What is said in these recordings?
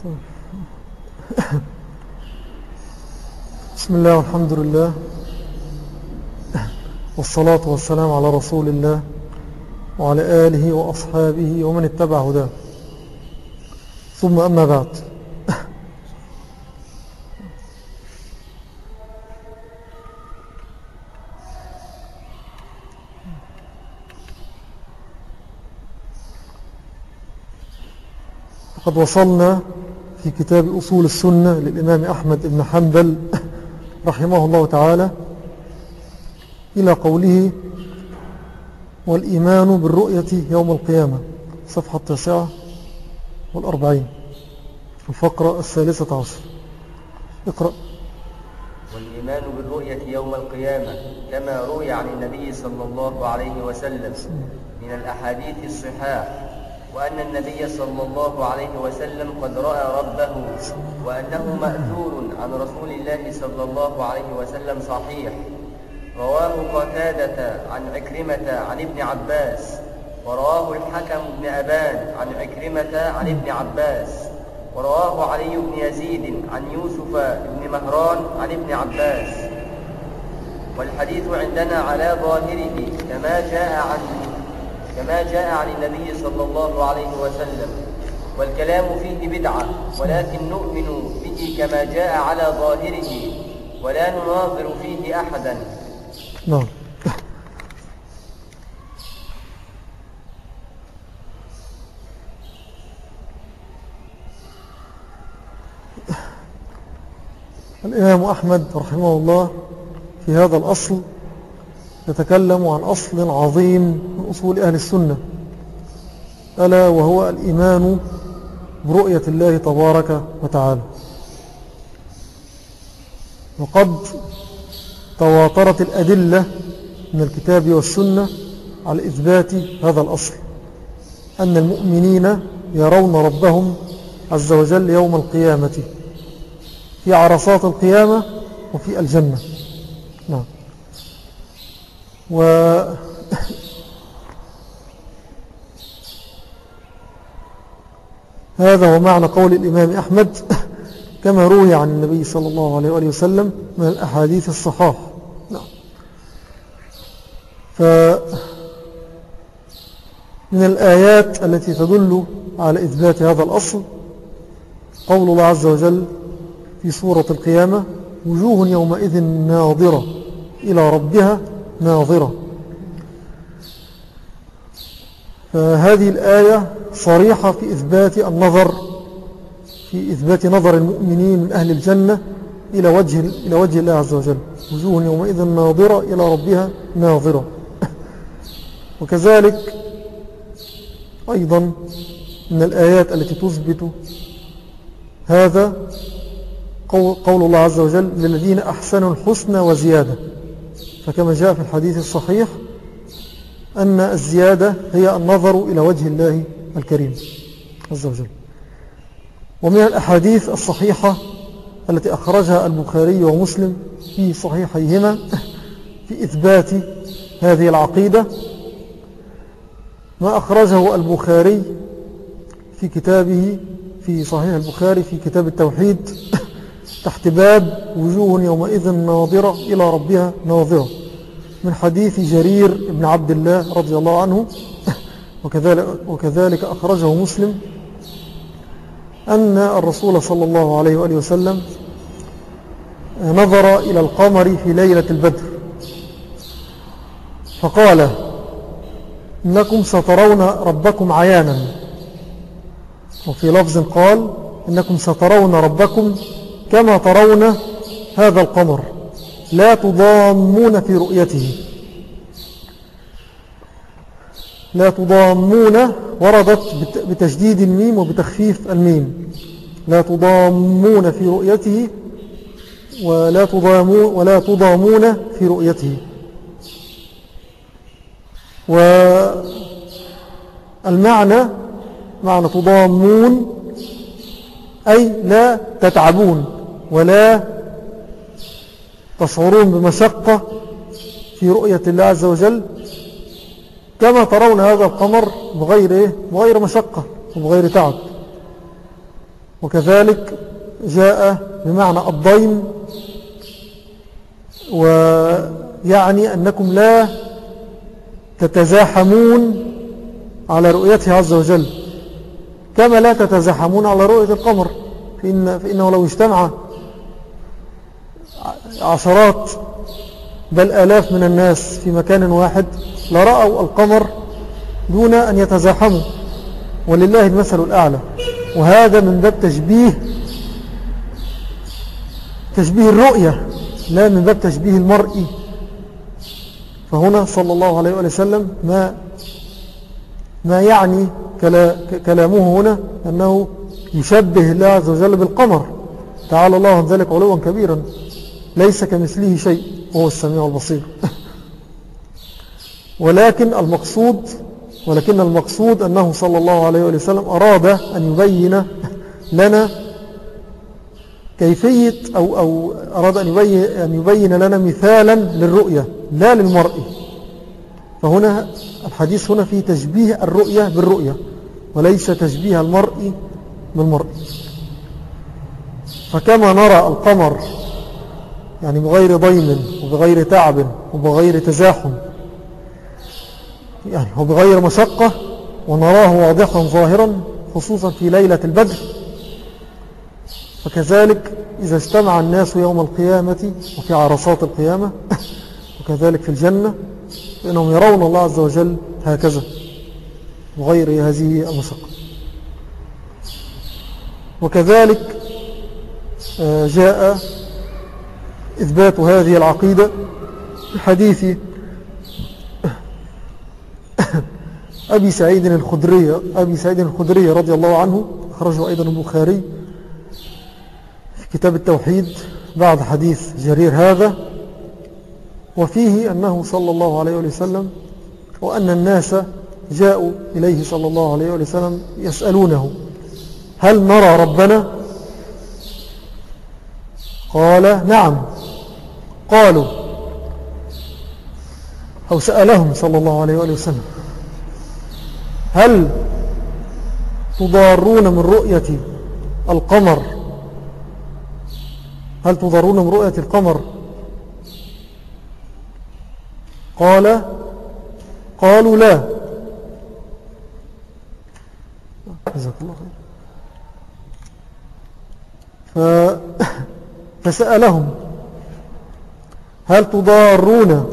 بسم الله والحمد لله والصلاة والسلام على رسول الله وعلى آله وأصحابه ومن اتبع هداه. ثم أما بعد. قد وصلنا في كتاب أصول السنة للإمام أحمد بن حنبل رحمه الله تعالى إلى قوله والإيمان بالرؤية يوم القيامة صفحة التاسعة والأربعين الفقرة الثالثة عشر. اقرأ. والإيمان بالرؤية يوم القيامة كما روي عن النبي صلى الله عليه وسلم من الأحاديث الصحاح وأن النبي صلى الله عليه وسلم قد رأى ربه وأنه مأثور عن رسول الله صلى الله عليه وسلم صحيح. رواه قتادة عن عكرمة عن ابن عباس ورواه الحكم بن أبان عن عكرمة عن ابن عباس ورواه علي بن يزيد عن يوسف بن مهران عن ابن عباس. والحديث عندنا على ظاهره كما جاء عن كما جاء عن النبي صلى الله عليه وسلم. والكلام فيه بدعة ولكن نؤمن به كما جاء على ظاهره ولا نناظر فيه أحدا. نعم. الإمام أحمد رحمه الله في هذا الأصل يتكلم عن أصل عظيم من أصول أهل السنة ألا وهو الإيمان برؤية الله تبارك وتعالى. وقد تواترت الأدلة من الكتاب والسنة على إثبات هذا الأصل أن المؤمنين يرون ربهم عز وجل يوم القيامة في عرصات القيامة وفي الجنة. نعم. و هذا هو معنى قول الإمام أحمد كما روي عن النبي صلى الله عليه وآله وسلم من الأحاديث الصحاح. نعم. ف من الآيات التي تدل على إثبات هذا الأصل قول الله عز وجل في سورة القيامة وجوه يومئذ ناظرة إلى ربها ناظرة. فهذه الآية صريحة في إثبات النظر في إثبات نظر المؤمنين من أهل الجنة إلى وجه, إلى وجه الله عز وجل. وجوه يومئذ ناظرة إلى ربها ناظرة. وكذلك أيضا من الآيات التي تثبت هذا قول الله عز وجل للذين أحسنوا الحسنى وزيادة. فكما جاء في الحديث الصحيح أن الزيادة هي النظر إلى وجه الله الكريم عز وجل. ومن الأحاديث الصحيحة التي أخرجها البخاري ومسلم في صحيحيهما في إثبات هذه العقيدة ما أخرجه البخاري في كتابه في صحيح البخاري في كتاب التوحيد تحت باب وجوه يومئذ ناظرة إلى ربها ناظرة. من حديث جرير بن عبد الله رضي الله عنه وكذلك, وكذلك أخرجه مسلم أن الرسول صلى الله عليه وآله وسلم نظر إلى القمر في ليلة البدر. فقال إنكم سترون ربكم عيانا. وفي لفظ قال إنكم سترون ربكم كما ترون هذا القمر لا تضامون في رؤيته. لا تضامون وردت بتشديد الميم وبتخفيف الميم. لا تضامون في رؤيته ولا تضامون, ولا تضامون في رؤيته. والمعنى معنى تضامون أي لا تتعبون. ولا تشعرون بمشقة في رؤية الله عز وجل؟ كما ترون هذا القمر بغير, إيه؟ بغير مشقة وبغير تعب. وكذلك جاء بمعنى الضيم ويعني أنكم لا تتزاحمون على رؤيته عز وجل. كما لا تتزاحمون على رؤية القمر فإن فإنه لو اجتمع عشرات بل آلاف من الناس في مكان واحد لرأوا القمر دون أن يتزاحموا ولله المثل الأعلى. وهذا من باب تشبيه تشبيه الرؤية لا من باب تشبيه المرء. فهنا صلى الله عليه وسلم ما ما يعني كلامه هنا أنه يشبه الله عز وجل بالقمر. تعالى الله عن ذلك علوا كبيرا. ليس كمثله شيء وهو السميع البصير. ولكن المقصود ولكن المقصود أنه صلى الله عليه وسلم أراد أن يبين لنا كيفية أو, أو أراد أن يبين, أن يبين لنا مثالا للرؤية لا للمرء. فهنا الحديث هنا فيه تشبيه الرؤية بالرؤية وليس تشبيه المرء بالمرء. فكما نرى القمر يعني بغير ضيم وبغير تعب وبغير تزاحم. يعني وبغير مشقة ونراه واضحا ظاهرا خصوصا في ليلة البدر. فكذلك إذا اجتمع الناس يوم القيامة وفي عرصات القيامة وكذلك في الجنة فإنهم يرون الله عز وجل هكذا وغير هذه المشقة. وكذلك آه، جاء إثبات هذه العقيدة حديث أبي سعيد الخدري أبي سعيد الخدري رضي الله عنه أخرجه أيضا البخاري في كتاب التوحيد بعد حديث جرير هذا وفيه أنه صلى الله عليه وسلم وأن الناس جاءوا إليه صلى الله عليه وسلم يسألونه هل نرى ربنا؟ قال نعم. قالوا أو سألهم صلى الله عليه وسلم هل تضارون من رؤية القمر؟ هل تضارون من رؤية القمر؟ قال قالوا لا. جزاك الله خير. فسألهم هل تضارون؟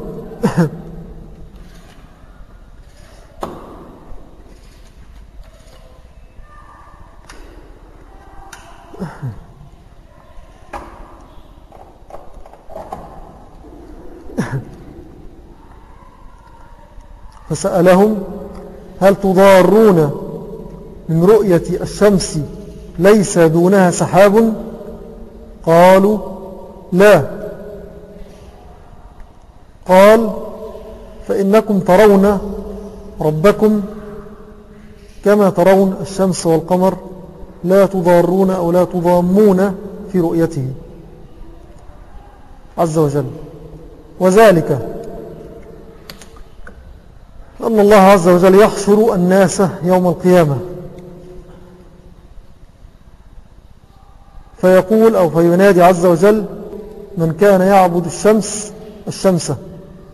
فسألهم هل تضارون من رؤية الشمس ليس دونها سحاب؟ قالوا لا. قال فإنكم ترون ربكم كما ترون الشمس والقمر لا تضارون أو لا تضامون في رؤيته عز وجل. وذلك أن الله عز وجل يحشر الناس يوم القيامة. فيقول أو فينادي عز وجل من كان يعبد الشمس الشمس.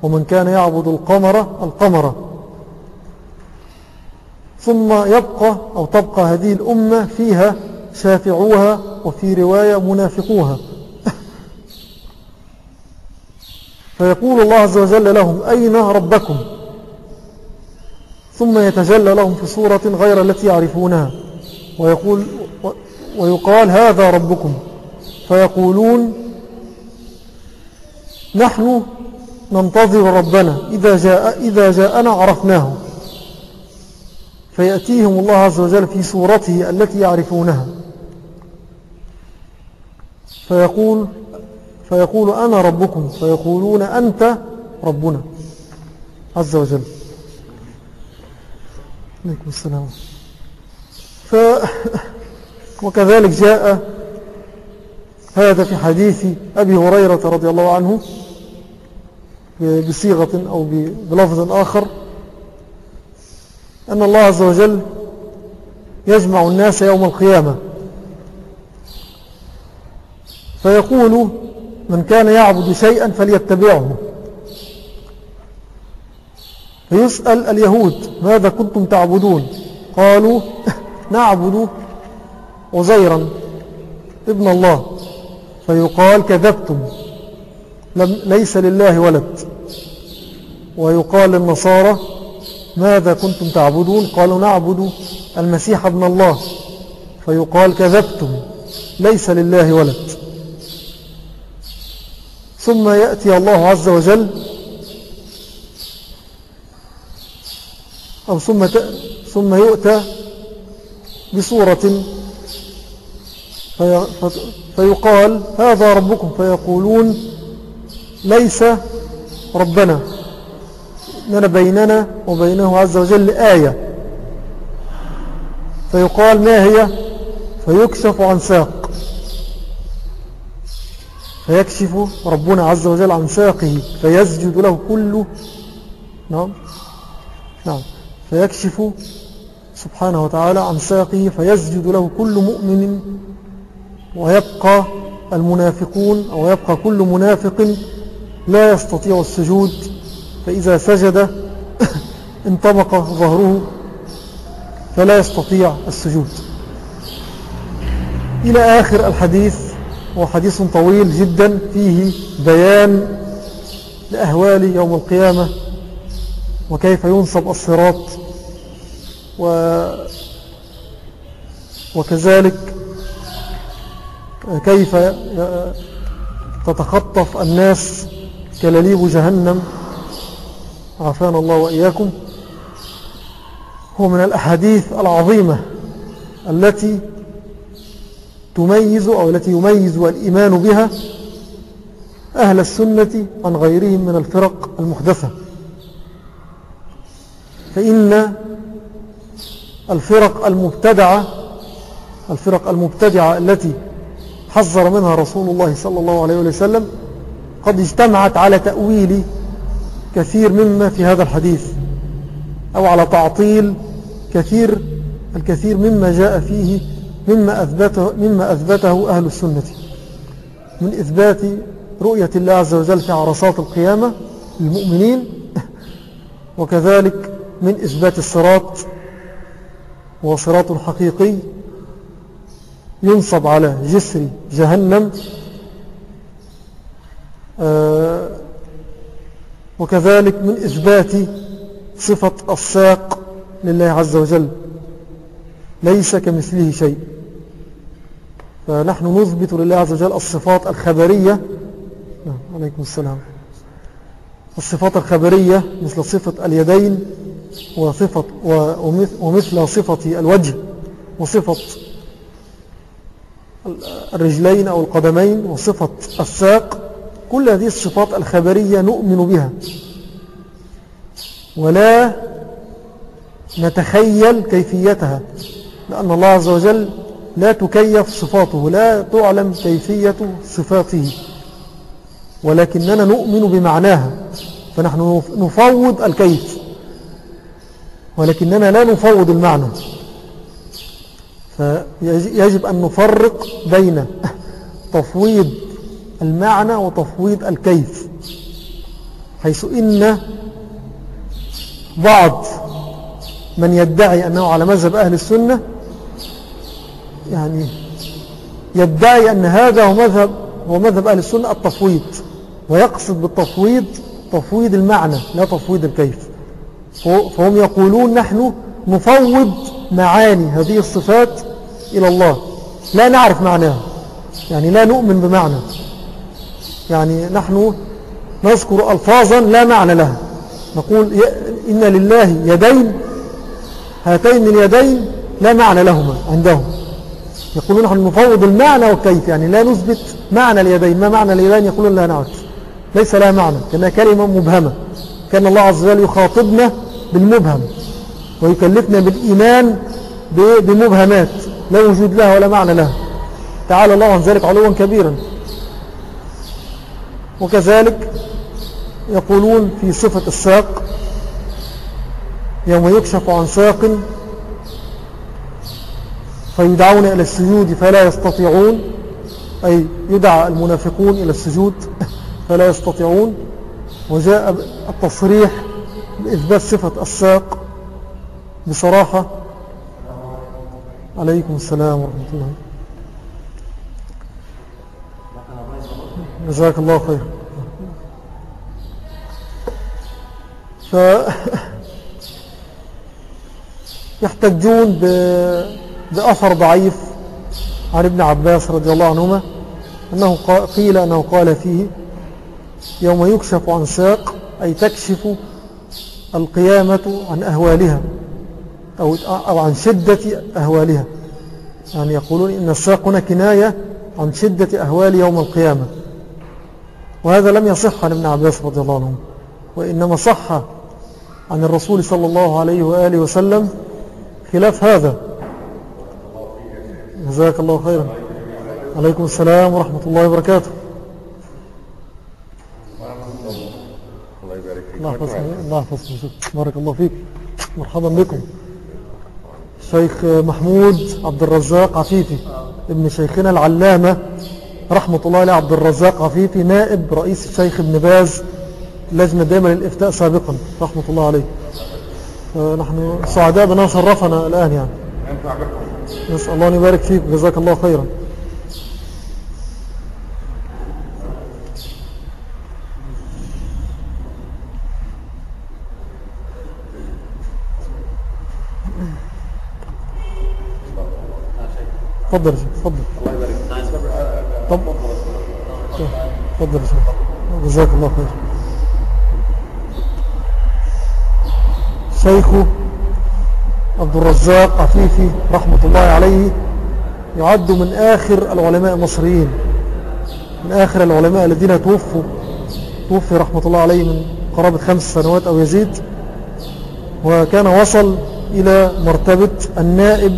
ومن كان يعبد القمر القمر. ثم يبقى أو تبقى هذه الأمة فيها شافعوها وفي رواية منافقوها. فيقول الله عز وجل لهم أين ربكم؟ ثم يتجلى لهم في صورة غير التي يعرفونها. ويقول ويقال هذا ربكم. فيقولون نحن ننتظر ربنا. إذا, جاء إذا جاءنا عرفناه. فيأتيهم الله عز وجل في صورته التي يعرفونها. فيقول فيقول أنا ربكم. فيقولون أنت ربنا عز وجل. عليكم السلام. ف وكذلك جاء هذا في حديث أبي هريرة رضي الله عنه. بصيغة أو بلفظ آخر أن الله عز وجل يجمع الناس يوم القيامة. فيقول من كان يعبد شيئا فليتبعه. فيسأل اليهود ماذا كنتم تعبدون؟ قالوا نعبد عزيرا ابن الله. فيقال كذبتم لم ليس لله ولد. ويقال للنصارى ماذا كنتم تعبدون؟ قالوا نعبد المسيح ابن الله. فيقال كذبتم ليس لله ولد. ثم يأتي الله عز وجل أو ثم, ثم يؤتى بصورة في فيقال هذا ربكم. فيقولون ليس ربنا. إننا بيننا وبينه عز وجل آية. فيقال ما هي؟ فيكشف عن ساق. فيكشف ربنا عز وجل عن ساقه فيسجد له كل نعم. نعم. فيكشف سبحانه وتعالى عن ساقه فيسجد له كل مؤمن. ويبقى المنافقون أو يبقى كل منافق لا يستطيع السجود. فإذا سجد انطبق ظهره فلا يستطيع السجود. إلى آخر الحديث هو حديث طويل جدا فيه بيان لأهوال يوم القيامة وكيف ينصب الصراط و وكذلك كيف تتخطف الناس كلليب جهنم عافانا الله وإياكم هو من الأحاديث العظيمة التي تميز أو التي يميز الإيمان بها أهل السنة عن غيرهم من الفرق المحدثة. فإن الفرق المبتدعة الفرق المبتدعة التي حذر منها رسول الله صلى الله عليه وسلم قد اجتمعت على تأويل كثير مما في هذا الحديث أو على تعطيل كثير الكثير مما جاء فيه مما أثبته, مما أثبته أهل السنة. من إثبات رؤية الله عز وجل في عرصات القيامة للمؤمنين وكذلك من إثبات الصراط وصراط حقيقي ينصب على جسر جهنم. آه، وكذلك من إثبات صفة الساق لله عز وجل. ليس كمثله شيء. فنحن نثبت لله عز وجل الصفات الخبرية. عليكم السلام. الصفات الخبرية مثل صفة اليدين وصفة ومثل صفة الوجه وصفة الرجلين أو القدمين وصفة الساق. كل هذه الصفات الخبرية نؤمن بها. ولا نتخيل كيفيتها لأن الله عز وجل لا تكيف صفاته لا تعلم كيفية صفاته. ولكننا نؤمن بمعناها فنحن نفوض الكيف. ولكننا لا نفوض المعنى. فيجب أن نفرق بين تفويض المعنى وتفويض الكيف حيث إن بعض من يدعي أنه على مذهب أهل السنة يعني يدعي أن هذا هو مذهب, هو مذهب أهل السنة التفويض ويقصد بالتفويض تفويض المعنى لا تفويض الكيف. فهم يقولون نحن نفوض معاني هذه الصفات إلى الله. لا نعرف معناها يعني لا نؤمن بمعنى. يعني نحن نذكر ألفاظا لا معنى لها. نقول إن لله يدين هاتين اليدين لا معنى لهما عندهم. يقولون نحن نفوض المعنى والكيف يعني لا نثبت معنى اليدين. ما معنى اليدين؟ يقولون لا نعرف. ليس لها معنى كأنها كلمة مبهمة. كان الله عز وجل يخاطبنا بالمبهم ويكلفنا بالإيمان بمبهمات. لا وجود لها ولا معنى لها. تعالى الله عن ذلك علوا كبيرا. وكذلك يقولون في صفة الساق يوم يكشف عن ساق فيدعون إلى السجود فلا يستطيعون أي يدعى المنافقون إلى السجود فلا يستطيعون. وجاء التصريح بإثبات صفة الساق بصراحة. عليكم السلام ورحمة الله. جزاك الله خير. ف يحتجون بأثر ضعيف عن ابن عباس رضي الله عنهما أنه قيل أنه قال فيه يوم يكشف عن ساق أي تكشف القيامة عن أهوالها أو, أو عن شدة أهوالها. يعني يقولون إن الساق هنا كناية عن شدة أهوال يوم القيامة. وهذا لم يصح عن ابن عباس رضي الله عنه وإنما صح عن الرسول صلى الله عليه وآله وسلم خلاف هذا. جزاك الله خيرا. عليكم السلام ورحمة الله وبركاته. الله يحفظك بارك الله فيك. مرحبا بكم. شيخ محمود عبد الرزاق عفيفي ابن شيخنا العلامة رحمة الله عليه عبد الرزاق عفيفي نائب رئيس الشيخ ابن باز لجنة دائما للإفتاء سابقا رحمة الله عليه. نحن سعداء بنا شرفنا الآن يعني. نسأل الله أن يبارك فيك جزاك الله خيرا. تفضل تفضل. طب تفضل جزاك الله خير شيخه عبد الرزاق عفيفي رحمة الله عليه يعد من آخر العلماء المصريين من آخر العلماء الذين توفوا توفي رحمة الله عليه من قرابة خمس سنوات أو يزيد وكان وصل إلى مرتبة النائب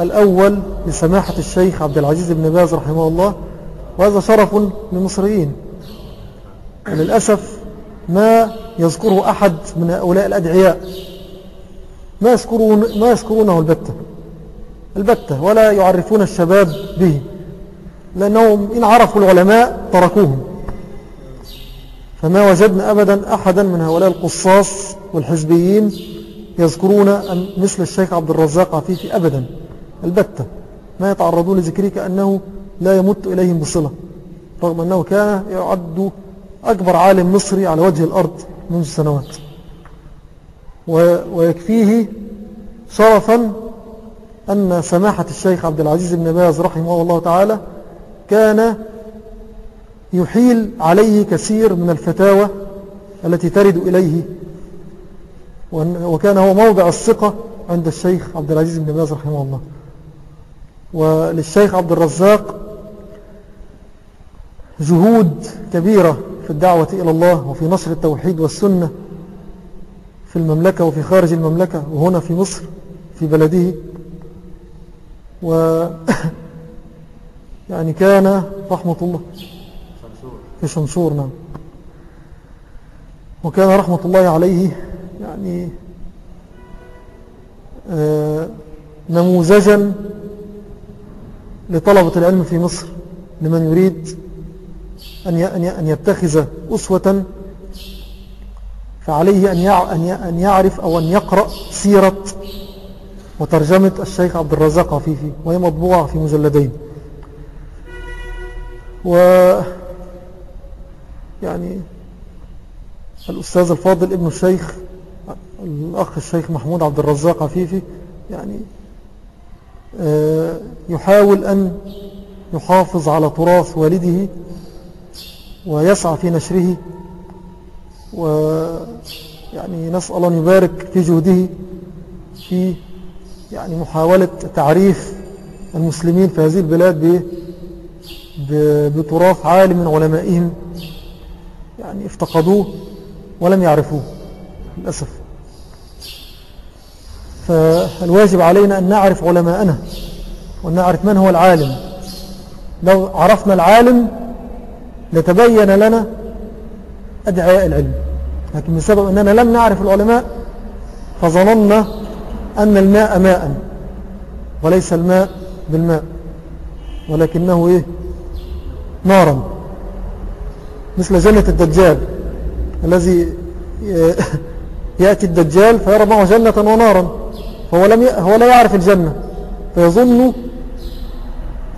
الأول لسماحة الشيخ عبد العزيز بن باز رحمه الله وهذا شرف للمصريين. وللأسف ما يذكره أحد من هؤلاء الأدعياء. ما, يذكرون ما يذكرونه البتة. البتة ولا يعرفون الشباب به لأنهم إن عرفوا العلماء تركوهم. فما وجدنا أبدا أحدا من هؤلاء القصاص والحزبيين يذكرون مثل الشيخ عبد الرزاق عفيفي أبدا. البتة ما يتعرضون لذكره كأنه لا يمت إليهم بصلة رغم أنه كان يعد أكبر عالم مصري على وجه الأرض منذ سنوات. ويكفيه شرفا أن سماحة الشيخ عبد العزيز بن باز رحمه الله تعالى كان يحيل عليه كثير من الفتاوى التي ترد إليه وكان هو موضع الثقة عند الشيخ عبد العزيز بن باز رحمه الله. وللشيخ عبد الرزاق جهود كبيرة في الدعوة إلى الله وفي نشر التوحيد والسنة في المملكة وفي خارج المملكة وهنا في مصر في بلده. و يعني كان رحمة الله. في شنشور نعم. وكان رحمة الله عليه يعني آه، نموذجا لطلبة العلم في مصر لمن يريد أن يتخذ أسوة فعليه أن يعرف أو أن يقرأ سيرة وترجمة الشيخ عبد الرزاق عفيفي وهي مطبوعة في مجلدين. و يعني الأستاذ الفاضل ابن الشيخ الأخ الشيخ محمود عبد الرزاق عفيفي يعني يحاول أن يحافظ على تراث والده ويسعى في نشره ويعني نسأل أن يبارك في جهده في يعني محاولة تعريف المسلمين في هذه البلاد بتراث عالم من علمائهم. يعني افتقدوه ولم يعرفوه للأسف. فالواجب علينا أن نعرف علماءنا وأن نعرف من هو العالم. لو عرفنا العالم لتبين لنا أدعياء العلم لكن بسبب أننا لم نعرف العلماء فظننا أن الماء ماء وليس الماء بالماء ولكنه إيه؟ نارا. مثل جنة الدجال الذي يأتي الدجال فيرى معه جنة ونارا. فهو لم ي... هو لا يعرف الجنة. فيظن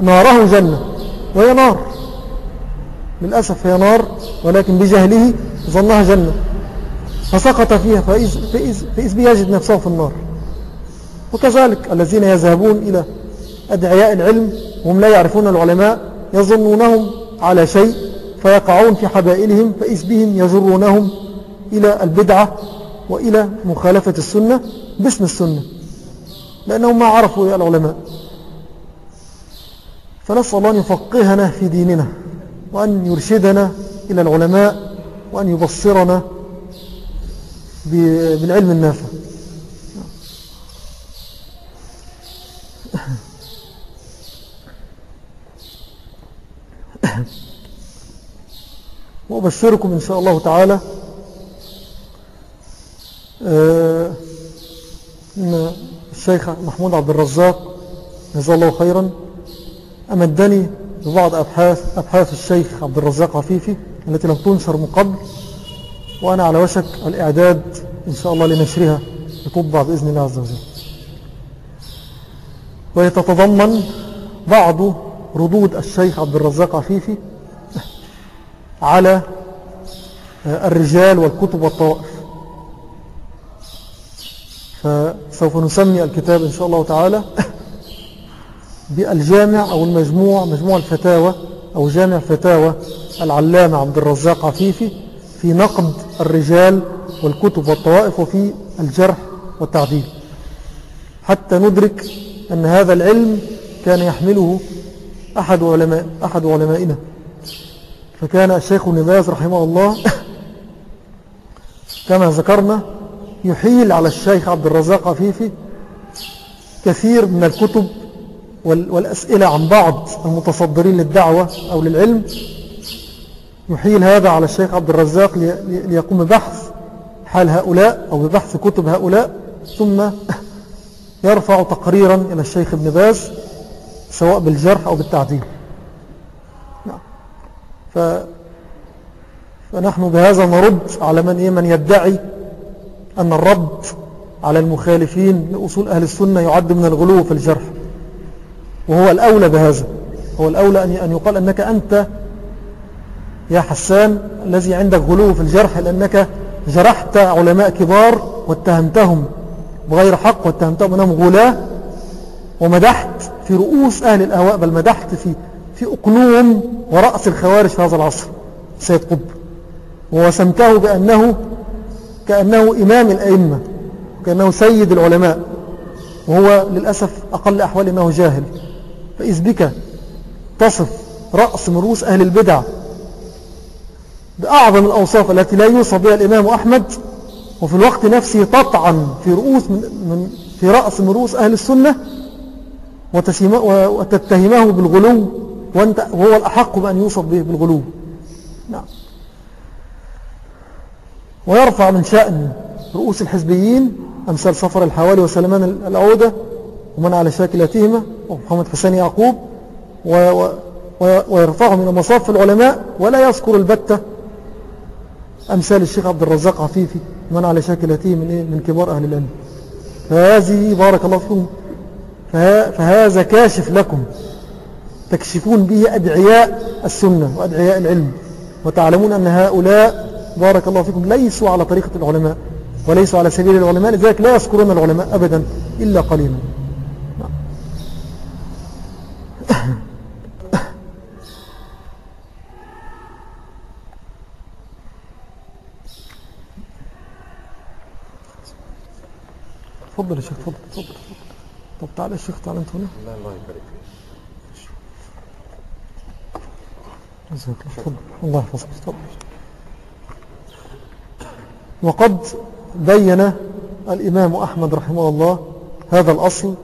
ناره جنة. وهي نار. للأسف هي نار ولكن بجهله ظنها جنة. فسقط فيها فإذ, فإذ, فإذ بيجد نفسه في النار. وكذلك الذين يذهبون إلى أدعياء العلم وهم لا يعرفون العلماء يظنونهم على شيء فيقعون في حبائلهم فإذ بهم يجرونهم إلى البدعة وإلى مخالفة السنة باسم السنة. لأنهم ما عرفوا العلماء. فنسأل الله أن يفقهنا في ديننا وأن يرشدنا إلى العلماء وأن يبصرنا بالعلم النافع. وأبشركم إن شاء الله تعالى آه، إن الشيخ محمود عبد الرزاق جزاه الله خيرا أمدني ببعض أبحاث, أبحاث الشيخ عبد الرزاق عفيفي التي لم تنشر من قبل وأنا على وشك الإعداد إن شاء الله لنشرها لتطبع بإذن الله عز وجل. ويتتضمن بعض ردود الشيخ عبد الرزاق عفيفي على الرجال والكتب والطوائف. فسوف نسمي الكتاب إن شاء الله تعالى بالجامع أو المجموع مجموع الفتاوى أو جامع فتاوى العلامة عبد الرزاق عفيفي في نقد الرجال والكتب والطوائف وفي الجرح والتعديل. حتى ندرك أن هذا العلم كان يحمله أحد, علماء أحد علمائنا. فكان الشيخ النباز رحمه الله كما ذكرنا يحيل على الشيخ عبد الرزاق عفيفي كثير من الكتب والأسئلة عن بعض المتصدرين للدعوة أو للعلم يحيل هذا على الشيخ عبد الرزاق ليقوم ببحث حال هؤلاء أو ببحث كتب هؤلاء ثم يرفع تقريرا إلى الشيخ ابن باز سواء بالجرح أو بالتعديل نعم. فنحن بهذا نرد على من, من يدعي أن الرد على المخالفين لأصول أهل السنة يعد من الغلو في الجرح. وهو الأولى بهذا. هو الأولى أن يقال أنك أنت يا حسان الذي عندك غلو في الجرح لأنك جرحت علماء كبار واتهمتهم بغير حق واتهمتهم أنهم غلاة ومدحت في رؤوس أهل الأهواء بل مدحت في, في أقلوم ورأس الخوارج في هذا العصر. سيد قب ووسمته بأنه كأنه إمام الأئمة كأنه سيد العلماء وهو للأسف أقل أحوال أنه جاهل. فإذ بك تصف رأس من رؤوس أهل البدع بأعظم الأوصاف التي لا يوصف بها الإمام أحمد وفي الوقت نفسه تطعن في رؤوس من, من في رأس من رؤوس أهل السنة وتتهمه بالغلو وهو الأحق بأن يوصف به بالغلو. نعم. ويرفع من شأن رؤوس الحزبيين أمثال صفر الحوالي وسلمان العودة ومن على شاكلتهما ومحمد حسين يعقوب ويرفعه من مصاف العلماء ولا يذكر البتة أمثال الشيخ عبد الرزاق عفيفي من على شاكلته من, إيه؟ من كبار أهل العلم. فهذه بارك الله فيكم. فهذا كاشف لكم. تكشفون به أدعياء السنة وأدعياء العلم وتعلمون أن هؤلاء بارك الله فيكم ليسوا على طريقة العلماء وليسوا على سبيل العلماء لذلك لا يذكرون العلماء أبدا إلا قليلا. تفضل يا شيخ تفضل تفضل. طب تعالى يا شيخ تعالى انت هنا. الله الله يبارك فيك. تفضل الله يحفظك. تفضل. وقد بين الإمام أحمد رحمه الله هذا الأصل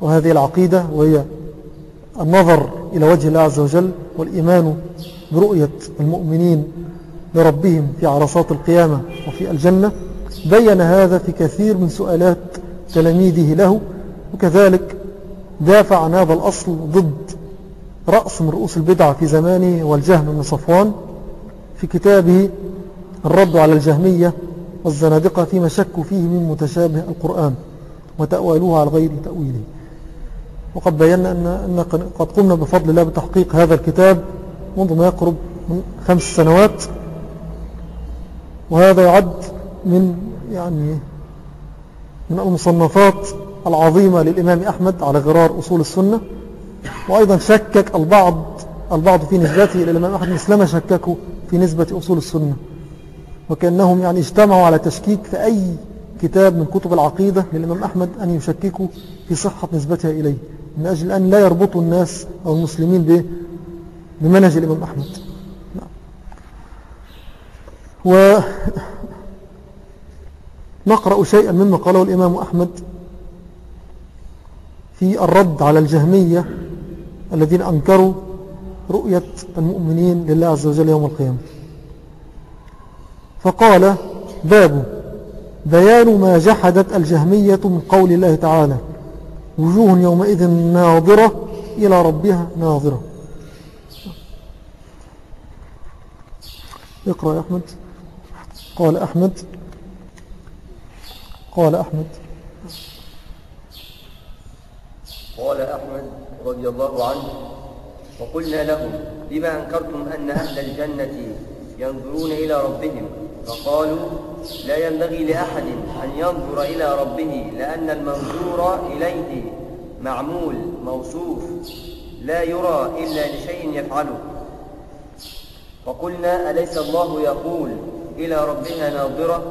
وهذه العقيدة وهي النظر إلى وجه الله عز وجل والإيمان برؤية المؤمنين لربهم في عرصات القيامة وفي الجنة. بين هذا في كثير من سؤالات تلاميذه له وكذلك دافع عن هذا الأصل ضد رأس من رؤوس البدعة في زمانه والجهم بن صفوان في كتابه الرد على الجهمية والزنادقة فيما شكوا فيه من متشابه القرآن وتأويلوه على غير تأويله وقد بينا أن, أن قد قمنا بفضل الله بتحقيق هذا الكتاب منذ ما يقرب من خمس سنوات. وهذا يعد من يعني من المصنفات العظيمة للإمام أحمد على غرار أصول السنة. وأيضا شكك البعض البعض في نسبته إلى الإمام أحمد مثلما شككوا في نسبة أصول السنة. وكأنهم يعني اجتمعوا على تشكيك في أي كتاب من كتب العقيدة للإمام أحمد أن يشككوا في صحة نسبتها إليه من أجل أن لا يربطوا الناس أو المسلمين بمنهج الإمام أحمد نعم. ونقرأ شيئا مما قاله الإمام أحمد في الرد على الجهمية الذين أنكروا رؤية المؤمنين لله عز وجل يوم القيامة فقال باب بيان ما جحدت الجهمية من قول الله تعالى وجوه يومئذ ناظرة إلى ربها ناظرة. اقرأ يا أحمد. قال أحمد. قال أحمد. قال أحمد رضي الله عنه وقلنا لهم بما أنكرتم أن أهل الجنة ينظرون إلى ربهم فقالوا لا ينبغي لأحد أن ينظر إلى ربه لأن المنظور إليه معمول موصوف لا يرى إلا لشيء يفعله. فقلنا أليس الله يقول إلى ربها ناظرة؟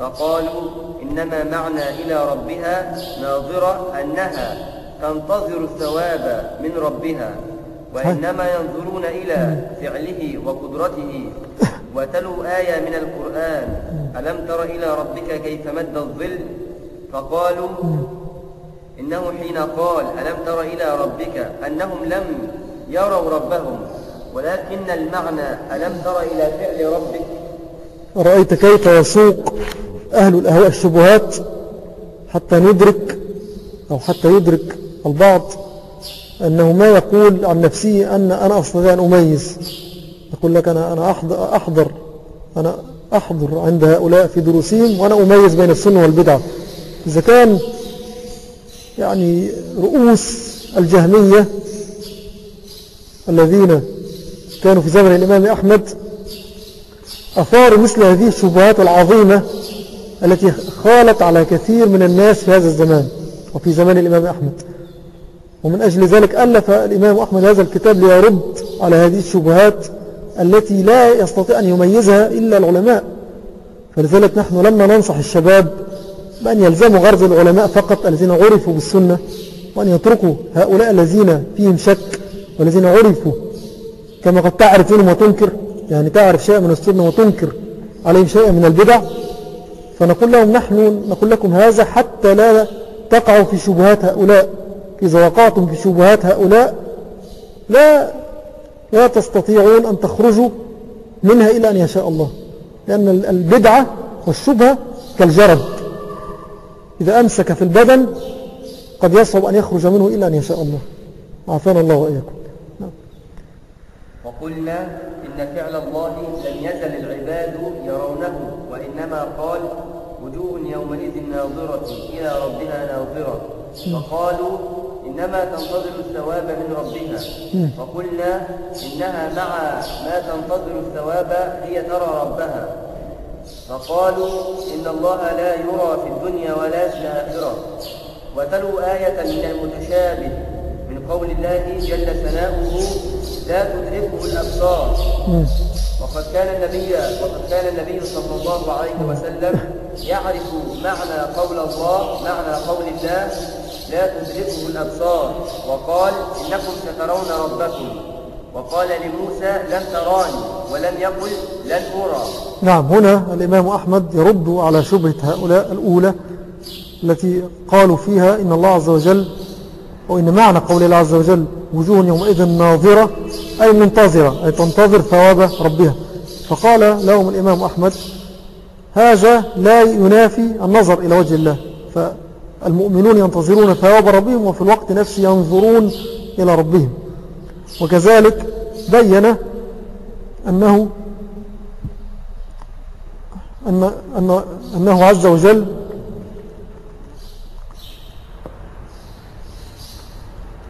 فقالوا إنما معنى إلى ربها ناظرة أنها تنتظر الثواب من ربها وإنما ينظرون إلى فعله وقدرته. وتلو آية من القرآن. ألم تر إلى ربك كيف مد الظل؟ فقالوا إنه حين قال ألم تر إلى ربك؟ أنهم لم يروا ربهم. ولكن المعنى ألم تر إلى فعل ربك؟ رأيت كيف يسوق أهل الأهواء الشبهات حتى ندرك أو حتى يدرك البعض أنه ما يقول عن نفسه أن أنا أستطيع أن أميز. يقول لك أنا, أنا أحضر, أنا أحضر عند هؤلاء في دروسهم وأنا أميز بين السنة والبدعة. إذا كان يعني رؤوس الجهمية الذين كانوا في زمن الإمام أحمد أثاروا مثل هذه الشبهات العظيمة التي خالت على كثير من الناس في هذا الزمان وفي زمان الإمام أحمد. ومن أجل ذلك ألف الإمام أحمد هذا الكتاب ليرد على هذه الشبهات التي لا يستطيع أن يميزها إلا العلماء. فلذلك نحن لما ننصح الشباب بأن يلزموا غرز العلماء فقط الذين عرفوا بالسنة وأن يتركوا هؤلاء الذين فيهم شك والذين عرفوا. كما قد تعرف منهم وتنكر يعني تعرف شيء من السنة وتنكر عليهم شيء من البدع. فنقول لهم نحن نقول لكم هذا حتى لا تقعوا في شبهات هؤلاء. إذا وقعتم في شبهات هؤلاء لا لا تستطيعون أن تخرجوا منها إلا أن يشاء الله. لأن البدعة والشبهة كالجرد. إذا أمسك في البدن قد يصعب أن يخرج منه إلا أن يشاء الله. عافانا الله وإياكم. نعم. وقلنا إن فعل الله لم يزل العباد يرونه وإنما قال وجوه يومئذ ناظرة إلى ربها ناظرة. فقالوا إنما تنتظر الثواب من ربها. وقلنا إنها مع ما تنتظر الثواب هي ترى ربها. فقالوا إن الله لا يرى في الدنيا ولا في الآخرة. وتلو آية من المتشابه من قول الله جل ثناؤه لا تدركه الأبصار. وقد كان النبي وقد كان النبي صلى الله عليه وسلم يعرف معنى قول الله معنى قول الله لا تدركه الأبصار. وقال إنكم سترون ربكم. وقال لموسى لن تراني ولم يقل لن أرى. نعم هنا الإمام أحمد يرد على شبهة هؤلاء الأولى التي قالوا فيها إن الله عز وجل وإن معنى قول الله عز وجل وجوه يومئذ ناظرة أي منتظرة أي تنتظر ثواب ربها. فقال لهم الإمام أحمد هذا لا ينافي النظر إلى وجه الله. فالمؤمنون ينتظرون ثواب ربهم وفي الوقت نفسه ينظرون إلى ربهم. وكذلك بين أنه أن أن أنه عز وجل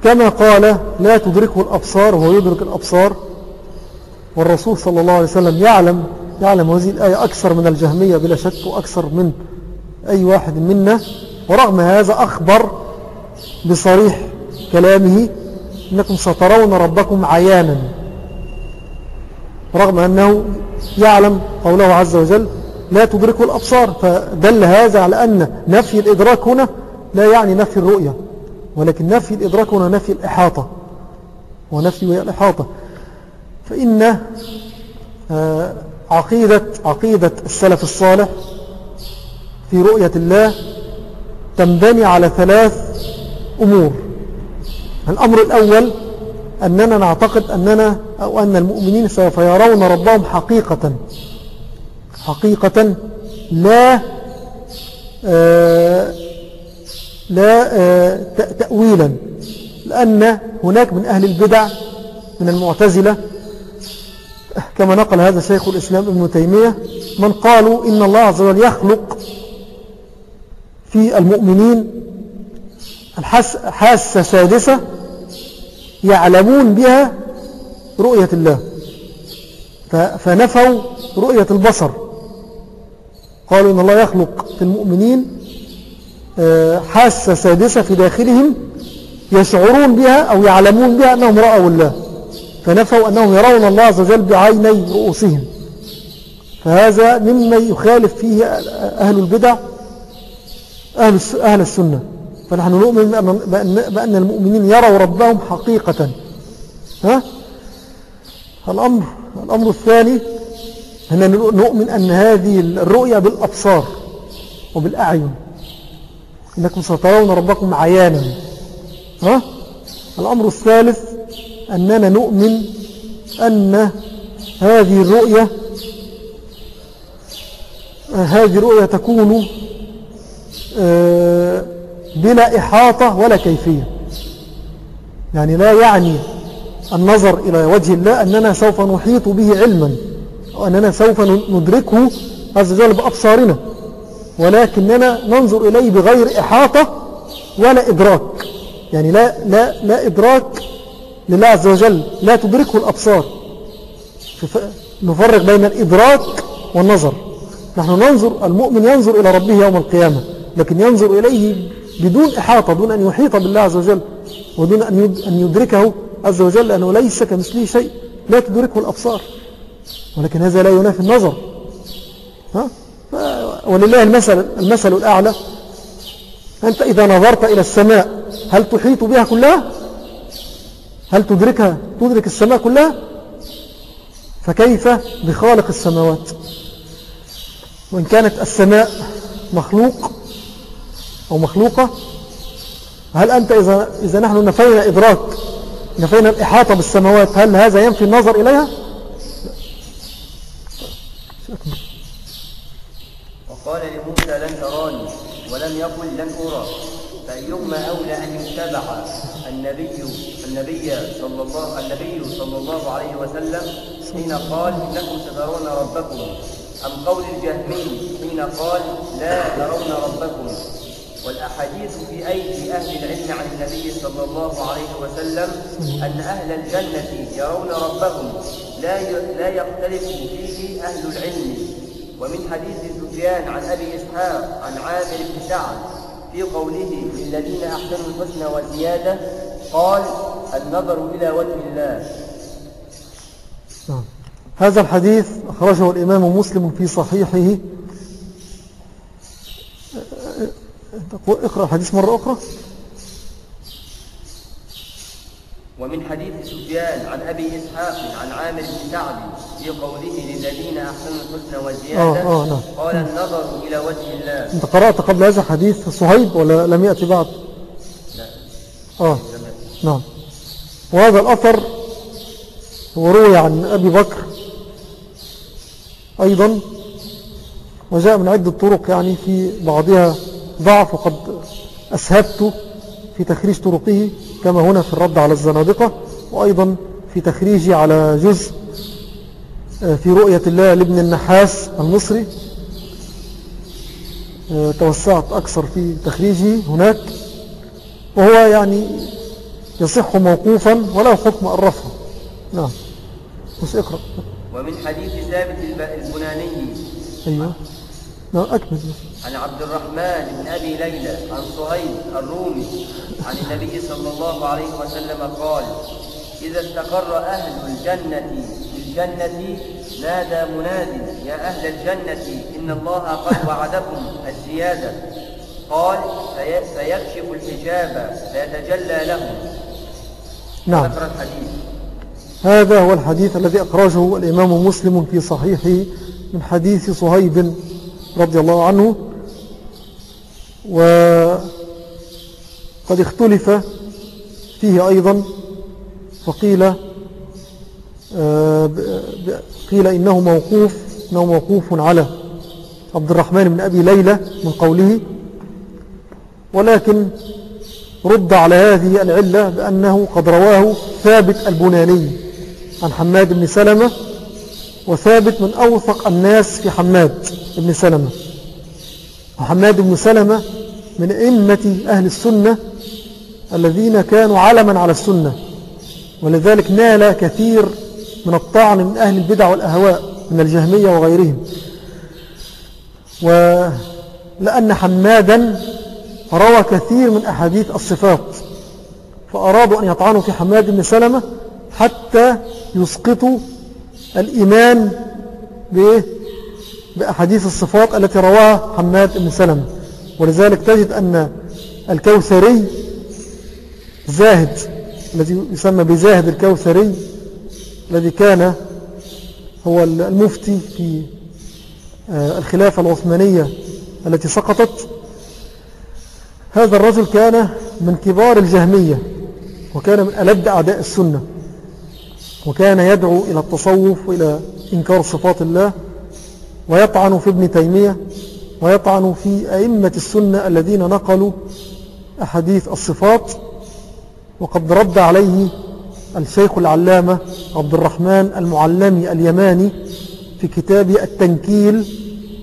كما قال لا تدركه الأبصار وهو يدرك الأبصار والرسول صلى الله عليه وسلم يعلم يعلم هذه الآية أكثر من الجهمية بلا شك وأكثر من أي واحد منا ورغم هذا أخبر بصريح كلامه إنكم سترون ربكم عيانا. رغم أنه يعلم قوله عز وجل لا تدركه الأبصار فدل هذا على أن نفي الإدراك هنا لا يعني نفي الرؤية ولكن نفي الإدراك هنا نفي الإحاطة ونفي الإحاطة. فإن آه، عقيدة, عقيدة السلف الصالح في رؤية الله تنبني على ثلاث أمور. الأمر الأول أننا نعتقد أننا أو أن المؤمنين سوف يرون ربهم حقيقة. حقيقة لا آه لا آه تأويلا. لأن هناك من أهل البدع من المعتزلة كما نقل هذا شيخ الإسلام ابن تيمية من قالوا إن الله عز وجل يخلق في المؤمنين الحاسة سادسة يعلمون بها رؤية الله. فنفوا رؤية البصر. قالوا إن الله يخلق في المؤمنين آه، حاسة سادسة في داخلهم يشعرون بها أو يعلمون بها أنهم رأوا الله. فنفوا أنهم يرون الله عز وجل بعيني رؤوسهم. فهذا مما يخالف فيه أهل البدع أهل, أهل السنة فنحن نؤمن بأن المؤمنين يروا ربهم حقيقة ها؟ الأمر, الأمر الثاني أن نؤمن أن هذه الرؤية بالأبصار وبالأعين إنكم سترون ربكم عيانا ها؟ الأمر الثالث أننا نؤمن أن هذه الرؤية هذه الرؤية تكون بلا إحاطة ولا كيفية. يعني لا يعني النظر إلى وجه الله أننا سوف نحيط به علما وأننا سوف ندركه عز وجل بأبصارنا. ولكننا ننظر إليه بغير إحاطة ولا إدراك. يعني لا, لا, لا إدراك لله عز وجل لا تدركه الأبصار. نفرق بين الإدراك والنظر. نحن ننظر المؤمن ينظر إلى ربه يوم القيامة. لكن ينظر إليه بدون إحاطة دون أن يحيط بالله عز وجل ودون أن يدركه عز وجل لأنه ليس كمثله شيء لا تدركه الأبصار. ولكن هذا لا ينافي النظر. ها؟ ولله المثل, المثل الأعلى. أنت إذا نظرت إلى السماء هل تحيط بها كلها؟ هل تدركها؟ تدرك السماء كلها؟ فكيف بخالق السماوات؟ وإن كانت السماء مخلوق أو مخلوقة؟ هل أنت إذا, إذا نحن نفينا إدراك نفينا الإحاطة بالسماوات هل هذا ينفي النظر إليها؟ وقال لموسى لن تراني ولم يقل لن أرى. فأيهما أولى أن يتبع النبي النبي صلى الله النبي صلى الله عليه وسلم حين قال إنكم سترون ربكم. أم قول الجهمي حين قال لا ترون ربكم. والأحاديث في أيدي أهل العلم عن النبي صلى الله عليه وسلم أن أهل الجنة يرون ربهم لا لا يختلف فيه أهل العلم ومن حديث سفيان عن أبي إسحاق عن عامر بن سعد في قوله للذين أحسنوا الحسنى وزيادة قال النظر إلى وجه الله نعم. هذا الحديث أخرجه الإمام مسلم في صحيحه اقرأ الحديث مرة أخرى. ومن حديث سفيان عن أبي إسحاق عن عامر بن سعد في قوله للذين أحسنوا الحسنى وزيادة آه آه نعم. قال النظر إلى وجه الله. أنت قرأت قبل هذا حديث صهيب ولا لم يأتي بعد؟ لا. آه نعم. وهذا الأثر هو روي عن أبي بكر أيضا وجاء من عدة طرق يعني في بعضها. ضعف وقد أسهبت في تخريج طرقه كما هنا في الرد على الزنادقة وأيضا في تخريجي على جزء آه، في رؤية الله لابن النحاس المصري. آه، توسعت أكثر في تخريجه هناك وهو يعني يصح موقوفا ولا حكم الرفع نعم. بس اقرأ. ومن حديث ثابت البناني. أيوه. نعم أكمل. عن عبد الرحمن بن أبي ليلى عن صهيب الرومي عن النبي صلى الله عليه وسلم قال إذا استقر أهل الجنة في الجنة نادى مناد يا أهل الجنة إن الله قد وعدكم الزيادة. قال في فيكشف الحجاب فيتجلى لهم نعم. الحديث. هذا هو الحديث الذي أخرجه الإمام مسلم في صحيحه من حديث صهيب رضي الله عنه وقد اختلف فيه أيضا فقيل آه، قيل إنه موقوف إنه موقوف على عبد الرحمن بن أبي ليلى من قوله ولكن رد على هذه العلة بأنه قد رواه ثابت البناني عن حماد بن سلمة وثابت من أوثق الناس في حماد بن سلمة. وحماد بن سلمة من أئمة أهل السنة الذين كانوا علما على السنة ولذلك نال كثير من الطعن من أهل البدع والأهواء من الجهمية وغيرهم. ولأن حمادا روى كثير من أحاديث الصفات فأرادوا أن يطعنوا في حماد بن سلمة حتى يسقطوا الإيمان بأحاديث الصفات التي رواها حماد بن سلمة. ولذلك تجد أن الكوثري زاهد الذي يسمى بزاهد الكوثري الذي كان هو المفتي في آه، الخلافة العثمانية التي سقطت. هذا الرجل كان من كبار الجهمية وكان من ألد أعداء السنة وكان يدعو إلى التصوف وإلى إنكار صفات الله. ويطعن في ابن تيمية ويطعن في أئمة السنة الذين نقلوا أحاديث الصفات. وقد رد عليه الشيخ العلامة عبد الرحمن المعلمي اليماني في كتابه التنكيل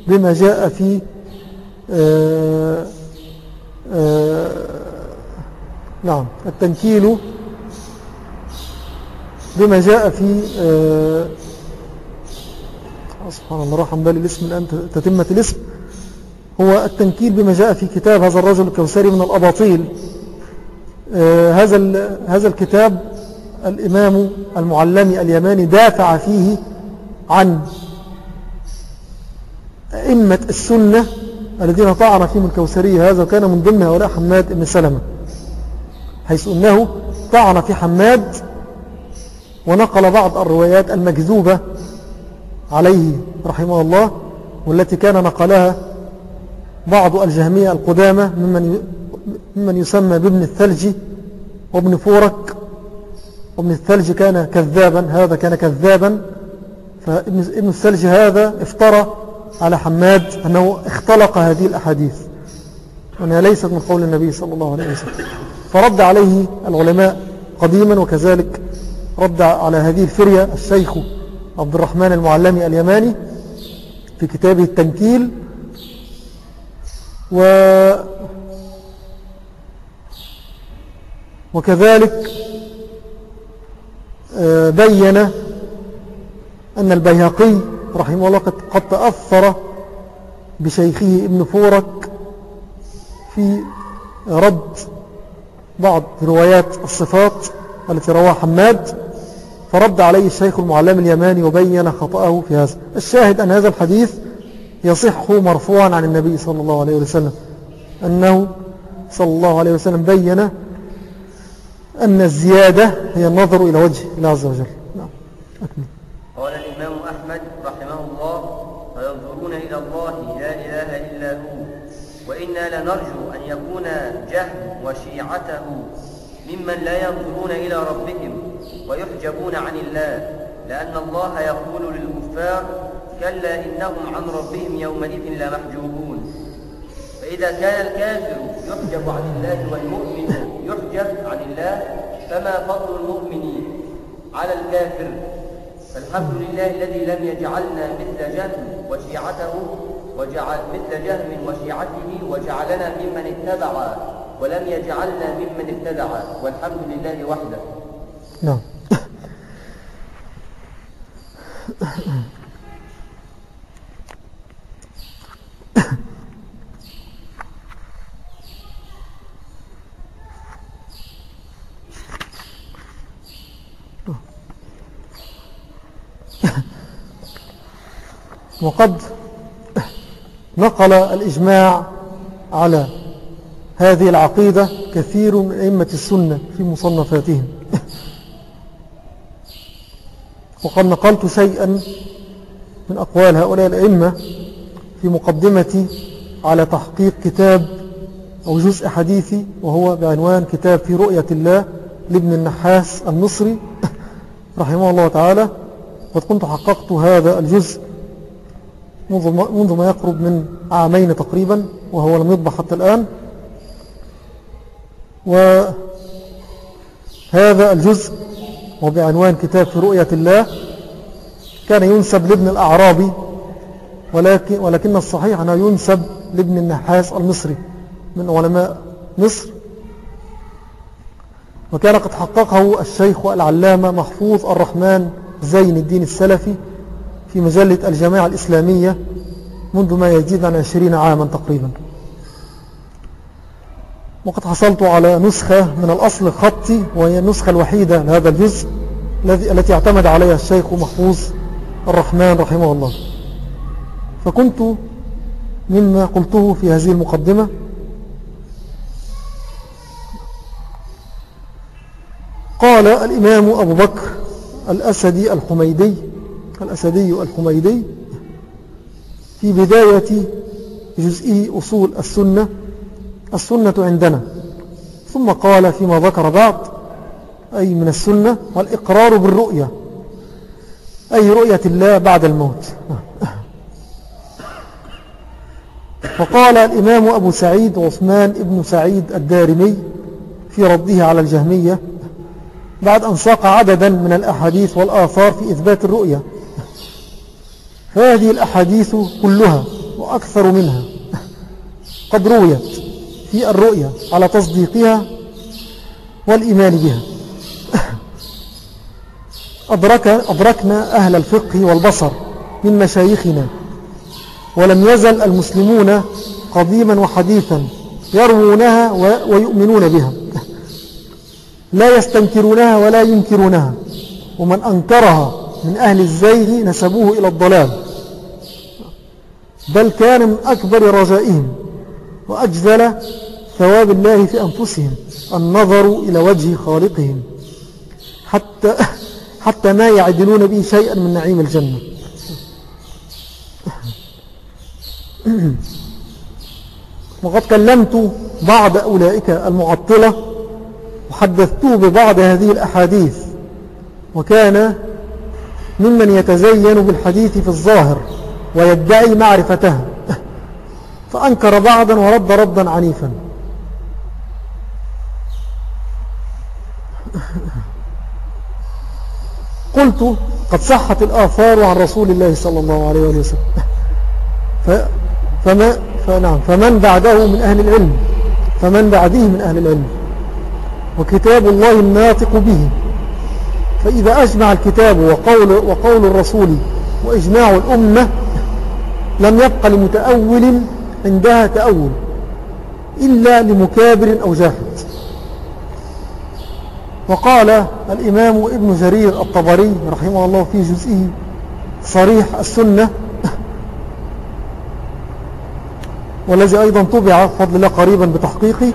بما جاء في آآ آه، آآ آه، نعم التنكيل بما جاء في آه، سبحان الله راح بالي الاسم الآن تتمة الاسم. هو التنكيل بما جاء في كتاب هذا الرجل الكوسري من الأباطيل. هذا هذا الكتاب الإمام المعلمي اليماني دافع فيه عن أئمة السنة الذين طعن فيهم الكوسري هذا وكان من ضمن هؤلاء حماد بن سلمة حيث أنه طعن في حماد ونقل بعض الروايات المكذوبة عليه رحمه الله والتي كان نقلها بعض الجهمية القدامى ممن ممن يسمى بابن الثلج وابن فورك. وابن الثلج كان كذابا هذا كان كذابا. فابن الثلج هذا افترى على حماد أنه اختلق هذه الأحاديث. وأنها ليست من قول النبي صلى الله عليه وسلم. فرد عليه العلماء قديما وكذلك رد على هذه الفرية الشيخ عبد الرحمن المعلمي اليماني في كتابه التنكيل. و وكذلك آه، بين أن البيهقي رحمه الله قد تأثر بشيخه ابن فورك في رد بعض روايات الصفات التي رواها حماد. فرد عليه الشيخ المعلم اليماني وبين خطأه في هذا. الشاهد أن هذا الحديث يصح مرفوعا عن النبي صلى الله عليه وسلم. أنه صلى الله عليه وسلم بين أن الزيادة هي النظر إلى وجه الله عز وجل. نعم. أكمل. قال الإمام أحمد رحمه الله فينظرون إلى الله لا إله إلا هو وإنا لنرجو أن يكون جهم وشيعته ممن لا ينظرون إلى ربهم ويحجبون عن الله لأن الله يقول للكفار كلا إنهم عن ربهم يومئذ لمحجوبون. فإذا كان الكافر يحجب عن الله والمؤمن يحجب عن الله فما فضل المؤمنين على الكافر؟ فالحمد لله الذي لم يجعلنا مثل جهم وشيعته وجعل مثل جهم وشيعته وجعلنا ممن اتبع ولم يجعلنا ممن ابتدع والحمد لله وحده. نعم. وقد نقل الإجماع على هذه العقيدة كثير من أئمة السنة في مصنفاتهم. وقد نقلت شيئا من أقوال هؤلاء الأئمة في مقدمتي على تحقيق كتاب أو جزء حديثي وهو بعنوان كتاب في رؤية الله لابن النحاس المصري رحمه الله تعالى وقد كنت حققت هذا الجزء منذ ما يقرب من عامين تقريبا وهو لم يطبع حتى الآن. وهذا الجزء وبعنوان كتاب في رؤية الله كان ينسب لابن الأعرابي ولكن, ولكن الصحيح أنه ينسب لابن النحاس المصري من علماء مصر. وكان قد حققه الشيخ العلامة محفوظ الرحمن زين الدين السلفي في مجلة الجماعة الإسلامية منذ ما يزيد عن عشرين عاما تقريبا. وقد حصلت على نسخة من الأصل الخطي وهي النسخة الوحيدة لهذا الجزء التي اعتمد عليها الشيخ محفوظ الرحمن رحمه الله. فكنت مما قلته في هذه المقدمة. قال الإمام أبو بكر الأسدي الحميدي الأسدي الحميدي في بداية جزئه أصول السنة السنة عندنا. ثم قال فيما ذكر بعد أي من السنة والإقرار بالرؤية. أي رؤية الله بعد الموت. وقال الإمام أبو سعيد عثمان ابن سعيد الدارمي في رده على الجهمية بعد أن ساق عددا من الأحاديث والآثار في إثبات الرؤية. هذه الأحاديث كلها وأكثر منها قد رويت. في الرؤية على تصديقها والإيمان بها. أدرك أدركنا أهل الفقه والبصر من مشايخنا ولم يزل المسلمون قديما وحديثا يروونها ويؤمنون بها. لا يستنكرونها ولا ينكرونها ومن أنكرها من أهل الزيغ نسبوه إلى الضلال. بل كان من أكبر رجائهم وأجزل ثواب الله في أنفسهم النظر إلى وجه خالقهم. حتى, حتى ما يعدلون به شيئا من نعيم الجنة. وقد كلمت بعض أولئك المعطلة وحدثته ببعض هذه الأحاديث وكان ممن يتزين بالحديث في الظاهر ويدعي معرفتها فأنكر بعضا ورد ردا عنيفا. قلت قد صحت الآثار عن رسول الله صلى الله عليه وسلم. فما فنعم. فمن بعده من أهل العلم. فمن بعده من أهل العلم. وكتاب الله الناطق به. فإذا أجمع الكتاب وقول, وقول الرسول وإجماع الأمة لم يبق لمتأول عندها تأول إلا لمكابر أو جاحد وقال الإمام ابن جرير الطبري رحمه الله في جزئه صريح السنة. والذي أيضا طبع فضل الله قريبا بتحقيقه.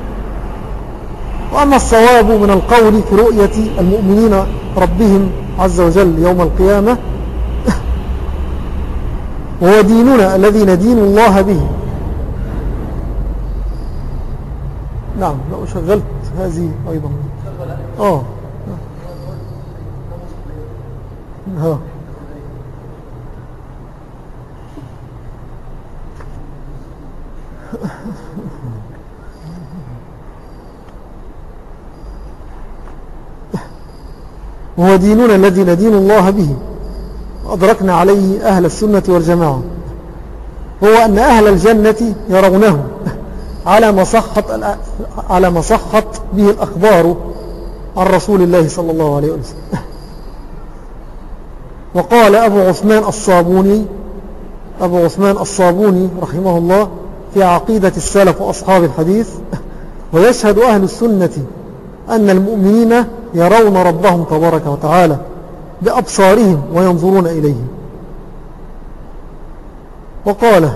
وأما الصواب من القول في رؤية المؤمنين ربهم عز وجل يوم القيامة وهو ديننا الذي ندين الله به. نعم لو شغلت هذه أيضا. آه. ها وهو ديننا الذي ندين الله به وأدركنا عليه أهل السنة والجماعة. هو أن أهل الجنة يرونه على ما صحت, على ما صحت به الأخبار عن رسول الله صلى الله عليه وسلم. وقال أبو عثمان الصابوني أبو عثمان الصابوني رحمه الله في عقيدة السلف وأصحاب الحديث ويشهد أهل السنة أن المؤمنين يرون ربهم تبارك وتعالى بأبصارهم وينظرون إليه وقال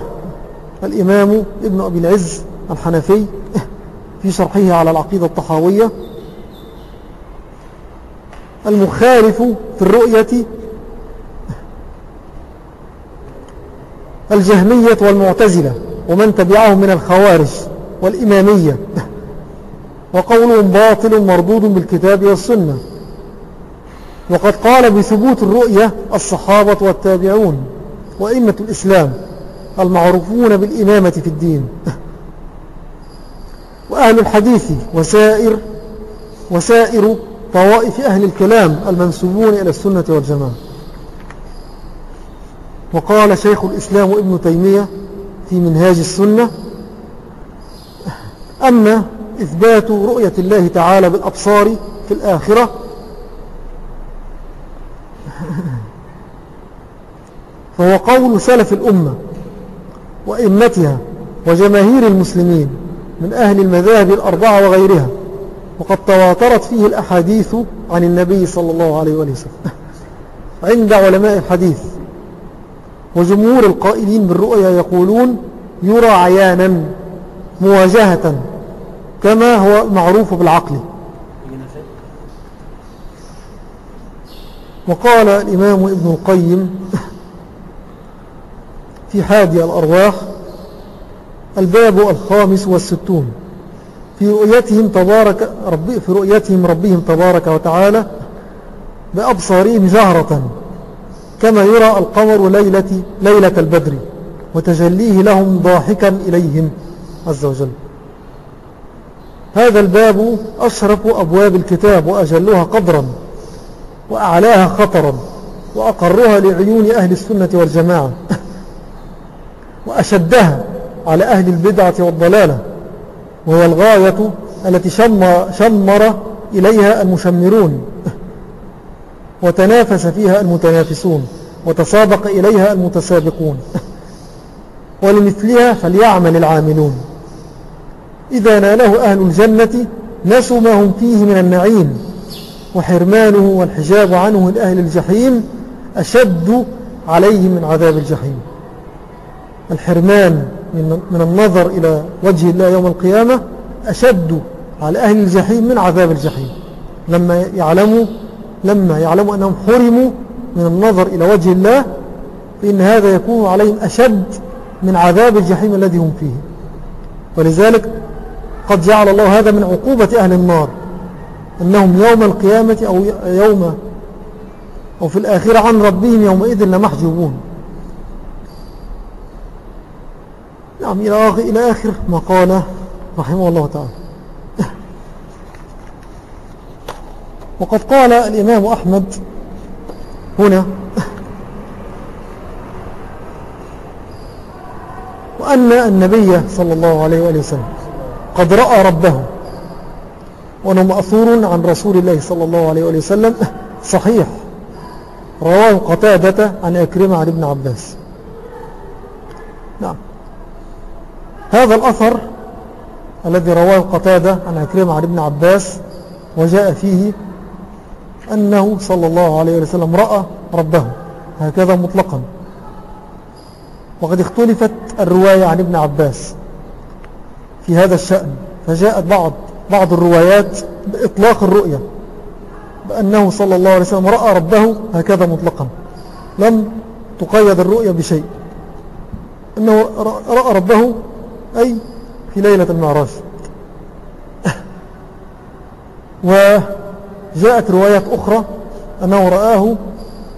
الإمام ابن أبي العز الحنفي في شرحه على العقيدة الطحاوية المخالف في الرؤية الجهمية والمعتزلة ومن تبعهم من الخوارج والإمامية. وقولهم باطل مردود بالكتاب والسنة. وقد قال بثبوت الرؤية الصحابة والتابعون وإمة الإسلام المعروفون بالإمامة في الدين. وأهل الحديث وسائر وسائر طوائف أهل الكلام المنسوبون إلى السنة والجماعة. وقال شيخ الإسلام ابن تيمية في منهاج السنة أما إثبات رؤية الله تعالى بالأبصار في الآخرة فهو قول سلف الأمة وإمتها وجماهير المسلمين من أهل المذاهب الأربعة وغيرها. وقد تواترت فيه الأحاديث عن النبي صلى الله عليه وسلم. عند علماء الحديث وجمهور القائلين بالرؤيا يقولون يرى عيانا مواجهة كما هو معروف بالعقل. وقال الإمام ابن القيم في حادي الأرواح الباب الخامس والستون. في رؤيتهم تبارك ربي في رؤيتهم ربهم تبارك وتعالى بأبصارهم جهرة كما يرى القمر ليلة, ليلة البدر وتجليه لهم ضاحكا إليهم عز وجل. هذا الباب أشرف أبواب الكتاب وأجلها قدرا وأعلاها خطرا وأقرها لعيون أهل السنة والجماعة وأشدها على أهل البدعة والضلالة. وهي الغاية التي شمر, شمر إليها المشمرون. وتنافس فيها المتنافسون وتسابق إليها المتسابقون. ولمثلها فليعمل العاملون. إذا ناله أهل الجنة نسوا ما هم فيه من النعيم. وحرمانه والحجاب عنه من أهل الجحيم أشد عليه من عذاب الجحيم. الحرمان من النظر إلى وجه الله يوم القيامة أشد على أهل الجحيم من عذاب الجحيم. لما يعلموا لما يعلموا أنهم حرموا من النظر إلى وجه الله فإن هذا يكون عليهم أشد من عذاب الجحيم الذي هم فيه. ولذلك قد جعل الله هذا من عقوبة أهل النار أنهم يوم القيامة أو يوم أو في الآخرة عن ربهم يومئذ لمحجوبون. نعم إلى آخر ما قال رحمه الله تعالى. وقد قال الإمام أحمد هنا وأن النبي صلى الله عليه وآله وسلم قد رأى ربه وأنه مأثور عن رسول الله صلى الله عليه وآله وسلم صحيح. رواه قتادة عن أكرم عن ابن عباس. هذا الأثر الذي رواه قتادة عن أكرم عن ابن عباس وجاء فيه أنه صلى الله عليه وسلم رأى ربه هكذا مطلقا. وقد اختلفت الرواية عن ابن عباس في هذا الشأن فجاءت بعض بعض الروايات بإطلاق الرؤية بأنه صلى الله عليه وسلم رأى ربه هكذا مطلقا. لم تقيد الرؤية بشيء أنه رأى ربه أي في ليلة المعراج. وجاءت روايات أخرى أنه رآه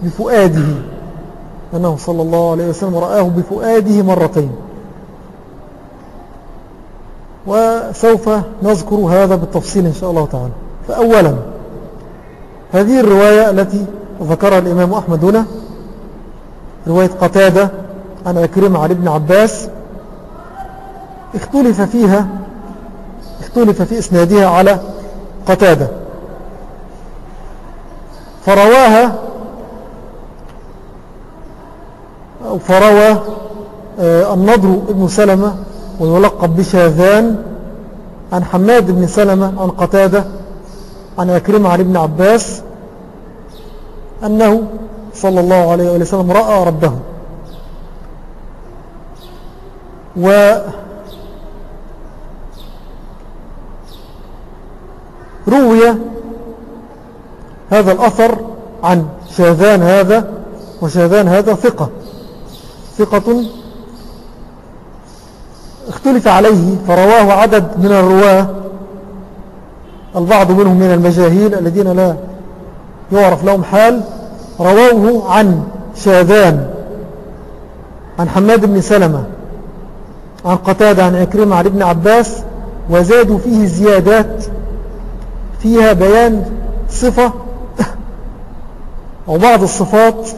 بفؤاده. أنه صلى الله عليه وسلم رآه بفؤاده مرتين. وسوف نذكر هذا بالتفصيل إن شاء الله تعالى. فأولا هذه الرواية التي ذكرها الإمام أحمد هنا رواية قتادة عن أكرم عن ابن عباس اختلف فيها اختلف في إسنادها على قتادة. فرواها أو فروى آه، النضر ابن سلمة ويلقب بشاذان عن حماد بن سلمة عن قتادة عن أكرم عن ابن عباس أنه صلى الله عليه وسلم رأى ربه. و روي هذا الأثر عن شاذان هذا وشاذان هذا ثقة. ثقة اختلف عليه فرواه عدد من الرواة البعض منهم من المجاهيل الذين لا يعرف لهم حال رووه عن شاذان عن حماد بن سلمة عن قتادة عن عكرمة عن ابن عباس وزادوا فيه زيادات فيها بيان صفة أو بعض الصفات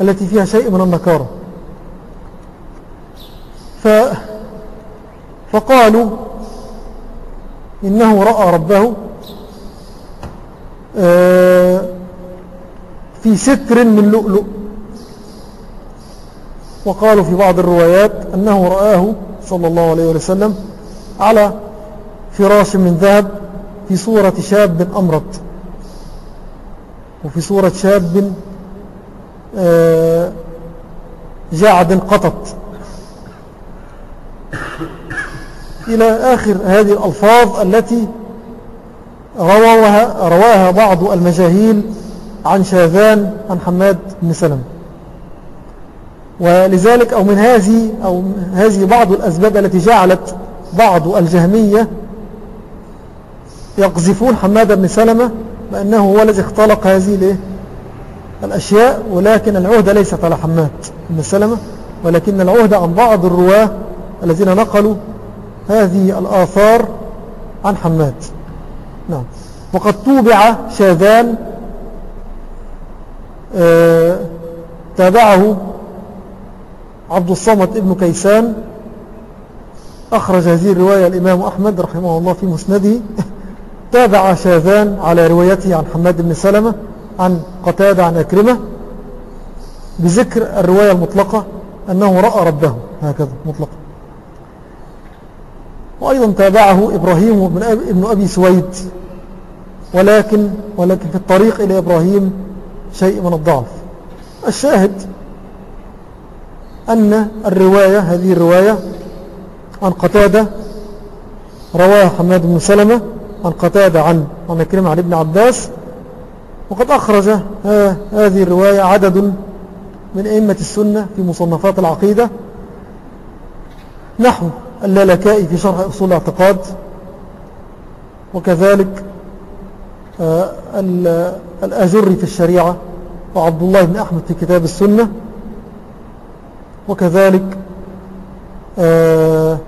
التي فيها شيء من النكارة. ف فقالوا إنه رأى ربه آه، في ستر من لؤلؤ. وقالوا في بعض الروايات أنه رآه صلى الله عليه وسلم على فراش من ذهب. في صورة شاب أمرض. وفي صورة شاب آه، جعد قطط إلى آخر هذه الألفاظ التي رواها, رواها بعض المجاهيل عن شاذان عن حماد بن سلم. ولذلك أو من هذه أو هذه بعض الأسباب التي جعلت بعض الجهمية يقذفون حماد بن سلمة بأنه هو الذي اختلق هذه الأشياء ولكن العهدة ليست على حماد بن سلمة ولكن العهدة عن بعض الرواة الذين نقلوا هذه الآثار عن حماد. نعم. وقد توبع شاذان آه تابعه عبد الصمد ابن كيسان. أخرج هذه الرواية الإمام أحمد رحمه الله في مسنده. تابع شاذان على روايته عن حماد بن سلمة عن قتادة عن أكرمة بذكر الرواية المطلقة أنه رأى ربه هكذا مطلقا. وأيضا تابعه إبراهيم ابن أبي سويد ولكن, ولكن في الطريق إلى إبراهيم شيء من الضعف. الشاهد أن الرواية هذه الرواية عن قتادة رواها حماد بن سلمة عن قتادة عن عن كريم عن ابن عباس وقد أخرج هذه الرواية عدد من أئمة السنة في مصنفات العقيدة. نحو اللالكائي في شرح أصول الاعتقاد وكذلك آه، الأجري في الشريعة وعبد الله بن أحمد في كتاب السنة. وكذلك آه،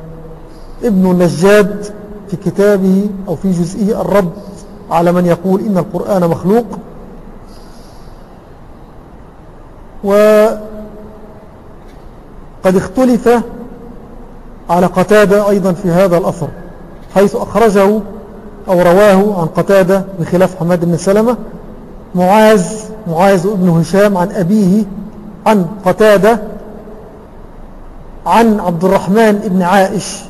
ابن النجاد في كتابه أو في جزئه الرد على من يقول إن القرآن مخلوق. وقد اختلف على قتادة أيضا في هذا الأثر حيث أخرجه أو رواه عن قتادة بخلاف حماد بن سلمة معاذ معاذ ابن هشام عن أبيه عن قتادة عن عبد الرحمن ابن عائش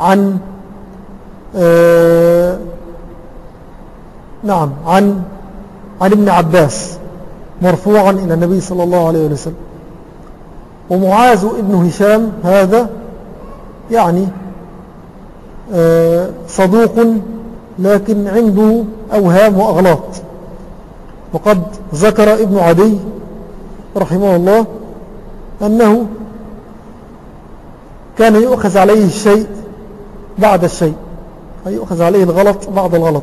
عن آه نعم عن عن ابن عباس مرفوعا إلى النبي صلى الله عليه وسلم. ومعاذ ابن هشام هذا يعني آه، صدوق لكن عنده أوهام وأغلاط. وقد ذكر ابن عدي رحمه الله أنه كان يؤخذ عليه الشيء بعد الشيء. يؤخذ عليه الغلط بعد الغلط.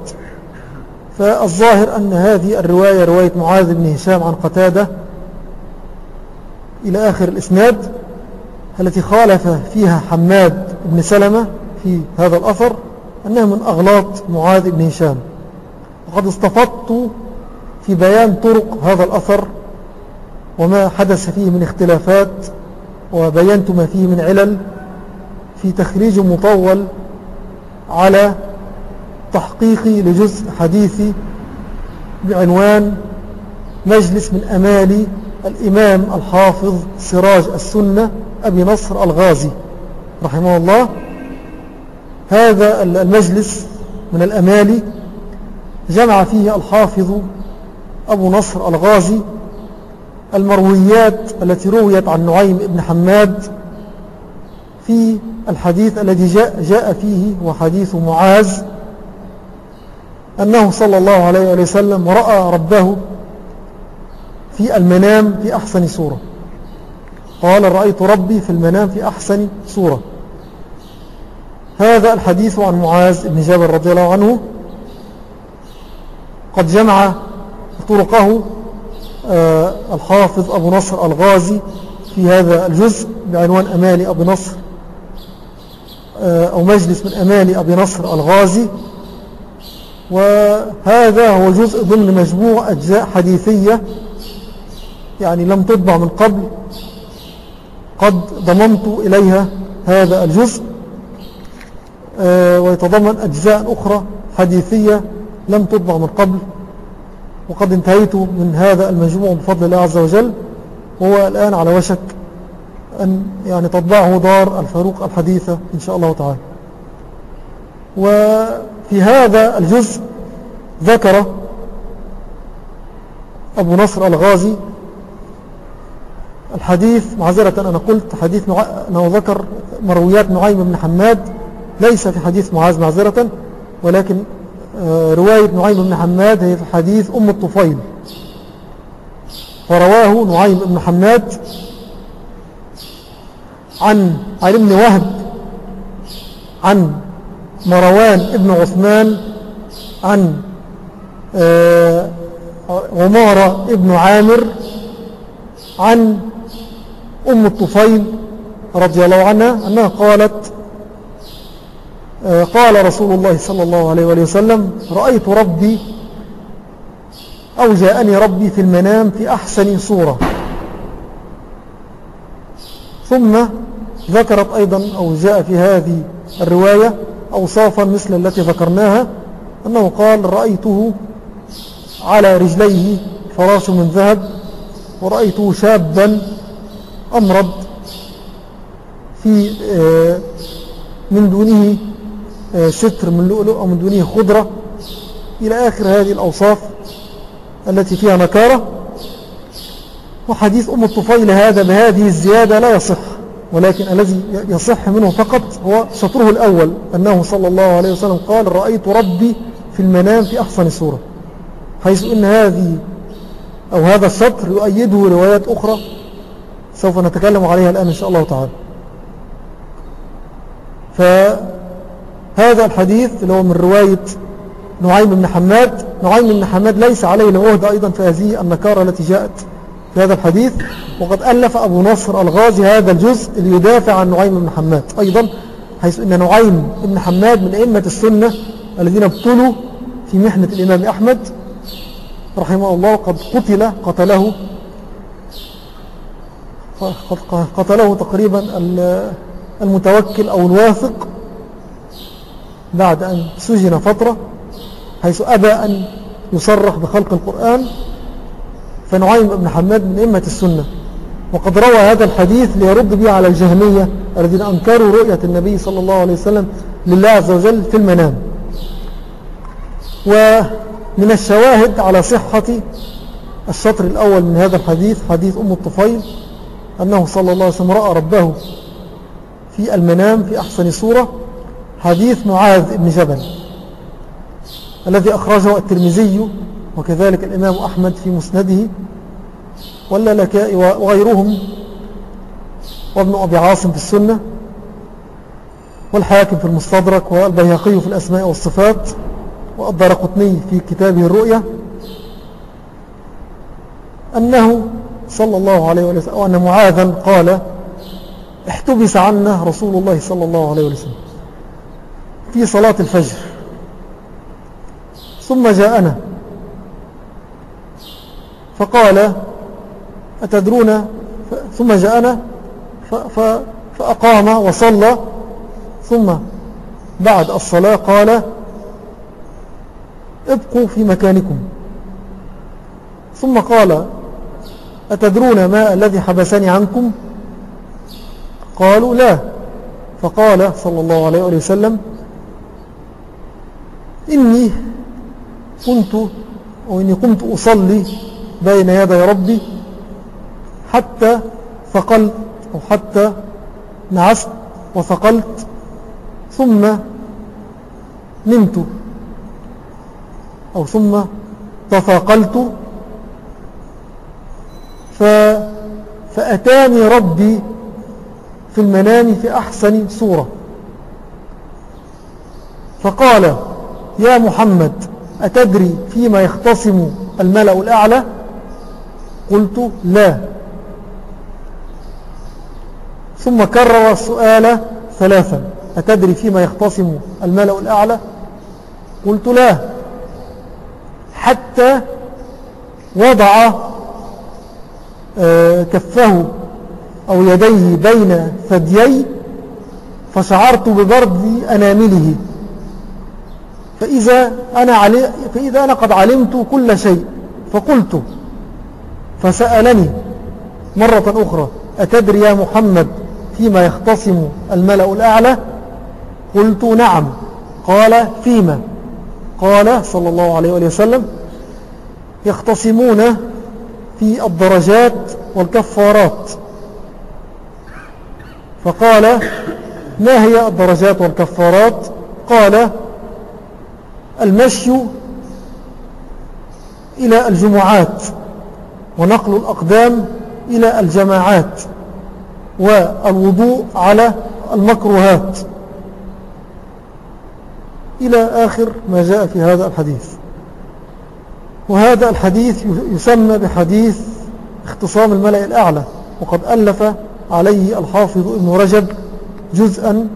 فالظاهر أن هذه الرواية رواية معاذ بن هشام عن قتادة إلى آخر الإسناد التي خالف فيها حماد بن سلمة في هذا الأثر أنها من أغلاط معاذ بن هشام. وقد استفدت في بيان طرق هذا الأثر وما حدث فيه من اختلافات وبينت ما فيه من علل في تخريج مطول على تحقيقي لجزء حديثي بعنوان مجلس من أمالي الإمام الحافظ سراج السنة أبي نصر الغازي رحمه الله. هذا المجلس من الأمالي جمع فيه الحافظ أبو نصر الغازي المرويات التي رويت عن نعيم بن حماد في الحديث الذي جاء, جاء فيه وحديث معاذ أنه صلى الله عليه وسلم رأى ربه في المنام في أحسن صورة. قال رأيت ربي في المنام في أحسن صورة. هذا الحديث عن معاذ بن جبل رضي الله عنه قد جمع طرقه آه، الحافظ أبو نصر الغازي في هذا الجزء بعنوان أمالي أبو نصر. أو مجلس من أمالي أبي نصر الغازي. وهذا هو جزء ضمن مجموع أجزاء حديثية يعني لم تطبع من قبل. قد ضممت إليها هذا الجزء. آه، ويتضمن أجزاء أخرى حديثية لم تطبع من قبل. وقد انتهيت من هذا المجموع بفضل الله عز وجل. وهو الآن على وشك. أن يعني تطبعه دار الفاروق الحديثة إن شاء الله تعالى. وفي هذا الجزء ذكر أبو نصر الغازي الحديث معذرة أنا قلت حديث أنه ذكر مرويات نعيم بن حماد ليس في حديث معاذ معذرة ولكن آه، رواية نعيم بن حماد هي في حديث أم الطفيل. فرواه نعيم بن حماد عن علي بن وهب عن مروان ابن عثمان عن آه، عمارة ابن عامر عن أم الطفيل رضي الله عنها أنها قالت آه، قال رسول الله صلى الله عليه وآله وسلم رأيت ربي أو جاءني ربي في المنام في أحسن صورة. ثم ذكرت أيضا أو جاء في هذه الرواية أوصافا مثل التي ذكرناها أنه قال رأيته على رجليه فراش من ذهب ورأيته شابا أمرض في آه، من دونه آه، ستر من لؤلؤ أو من دونه خضرة. إلى آخر هذه الأوصاف التي فيها نكارة وحديث أم الطفيل هذا بهذه الزيادة لا يصح ولكن الذي يصح منه فقط هو شطره الأول أنه صلى الله عليه وسلم قال رأيت ربي في المنام في أحسن صورة. حيث إن هذه أو هذا الشطر يؤيده روايات أخرى سوف نتكلم عليها الآن إن شاء الله تعالى. فهذا الحديث اللي هو من رواية نعيم بن حماد نعيم بن حماد ليس عليه لعهد أيضا في هذه النكارة التي جاءت. في هذا الحديث وقد ألف أبو نصر الغازي هذا الجزء ليدافع عن نعيم بن حماد. أيضا حيث أن نعيم بن حماد من أئمة السنة الذين ابتلوا في محنة الإمام أحمد رحمه الله قد قتل قتله قتله تقريبا المتوكل أو الواثق بعد أن سجن فترة حيث أبى أن يصرح بخلق القرآن. فنعيم بن حماد من إمة السنة. وقد روى هذا الحديث ليرد به على الجهمية الذين أنكروا رؤية النبي صلى الله عليه وسلم لله عز وجل في المنام. ومن الشواهد على صحة الشطر الأول من هذا الحديث حديث أم الطفيل أنه صلى الله عليه وسلم رأى ربه في المنام في أحسن صورة حديث معاذ بن جبل الذي أخرجه الترمذي وكذلك الإمام أحمد في مسنده لك وغيرهم وابن أبي عاصم في السنة والحاكم في المستدرك والبيهقي في الأسماء والصفات والدرقطني في كتابه الرؤية أنه صلى الله عليه وسلم وأن معاذا قال احتبس عنا رسول الله صلى الله عليه وسلم في صلاة الفجر ثم جاءنا فقال أتدرون؟ ثم جاءنا فأقام وصلى. ثم بعد الصلاة قال ابقوا في مكانكم. ثم قال أتدرون ما الذي حبسني عنكم؟ قالوا لا. فقال صلى الله عليه وسلم إني كنت وإني كنت أصلي بين يدي ربي حتى ثقلت أو حتى نعست وثقلت ثم نمت أو ثم تثاقلت. فأتاني ربي في المنام في أحسن صورة. فقال يا محمد أتدري فيما يختصم الملأ الأعلى؟ قلت لا. ثم كرر السؤال ثلاثا. أتدري فيما يختصم الملأ الأعلى؟ قلت لا. حتى وضع آه، كفه أو يديه بين ثديي فشعرت ببرد أنامله. فإذا أنا, علي فإذا أنا قد علمت كل شيء فقلت فسألني مرة أخرى أتدري يا محمد فيما يختصم الملأ الأعلى؟ قلت نعم. قال فيما؟ قال صلى الله عليه وسلم يختصمون في الدرجات والكفارات. فقال ما هي الدرجات والكفارات؟ قال المشي إلى الجمعات. ونقل الأقدام إلى الجماعات والوضوء على المكروهات. إلى آخر ما جاء في هذا الحديث. وهذا الحديث يسمى بحديث اختصام الملأ الأعلى وقد ألف عليه الحافظ ابن رجب جزءا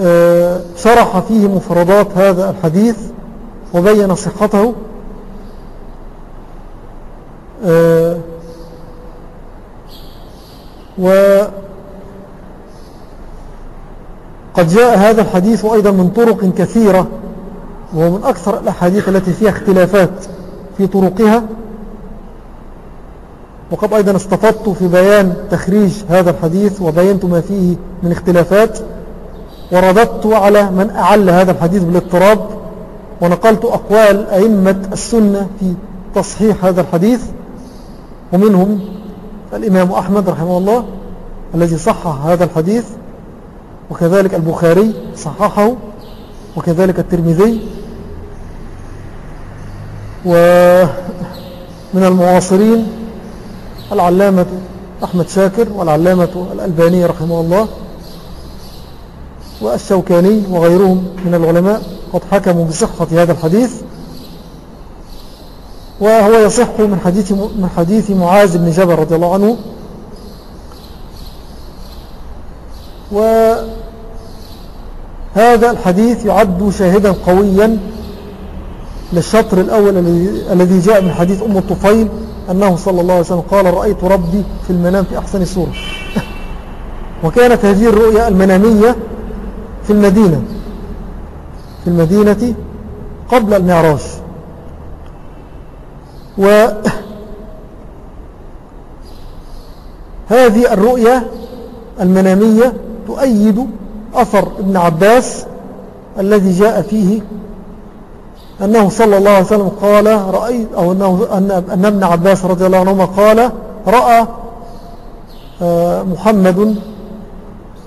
آه، شرح فيه مفردات هذا الحديث وبين صحته. وقد جاء هذا الحديث أيضا من طرق كثيرة وهو من أكثر الأحاديث التي فيها اختلافات في طرقها. وقد أيضا استفدت في بيان تخريج هذا الحديث وبينت ما فيه من اختلافات ورددت على من أعل هذا الحديث بالاضطراب ونقلت أقوال أئمة السنة في تصحيح هذا الحديث. ومنهم الإمام أحمد رحمه الله الذي صحح هذا الحديث وكذلك البخاري صححه وكذلك الترمذي ومن المعاصرين العلامة أحمد شاكر والعلامة الألباني رحمه الله والشوكاني وغيرهم من العلماء قد حكموا بصحة هذا الحديث وهو يصح من حديث, من حديث معاذ بن جبل رضي الله عنه. وهذا الحديث يعد شاهدا قويا للشطر الأول الذي جاء من حديث أم الطفيل أنه صلى الله عليه وسلم قال رأيت ربي في المنام في أحسن صورة. وكانت هذه الرؤيا المنامية في المدينة في المدينة قبل المعراج. وهذه الرؤية المنامية تؤيد أثر ابن عباس الذي جاء فيه أنه صلى الله عليه وسلم قال رأيت أو أنه أن ابن عباس رضي الله عنهما قال رأى آه، محمد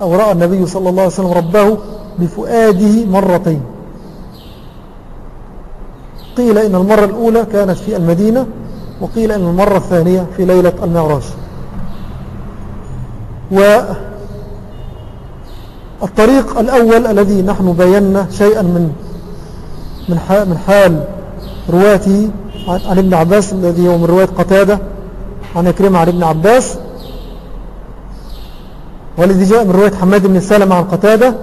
أو رأى النبي صلى الله عليه وسلم ربه بفؤاده مرتين. قيل إن المرة الأولى كانت في المدينة وقيل إن المرة الثانية في ليلة المعراج. والطريق الأول الذي نحن بينا شيئا من من حال رواته عن ابن عباس الذي هو من رواية قتادة عن يكرم عن ابن عباس والذي جاء من رواية حماد بن سلمة عن قتادة.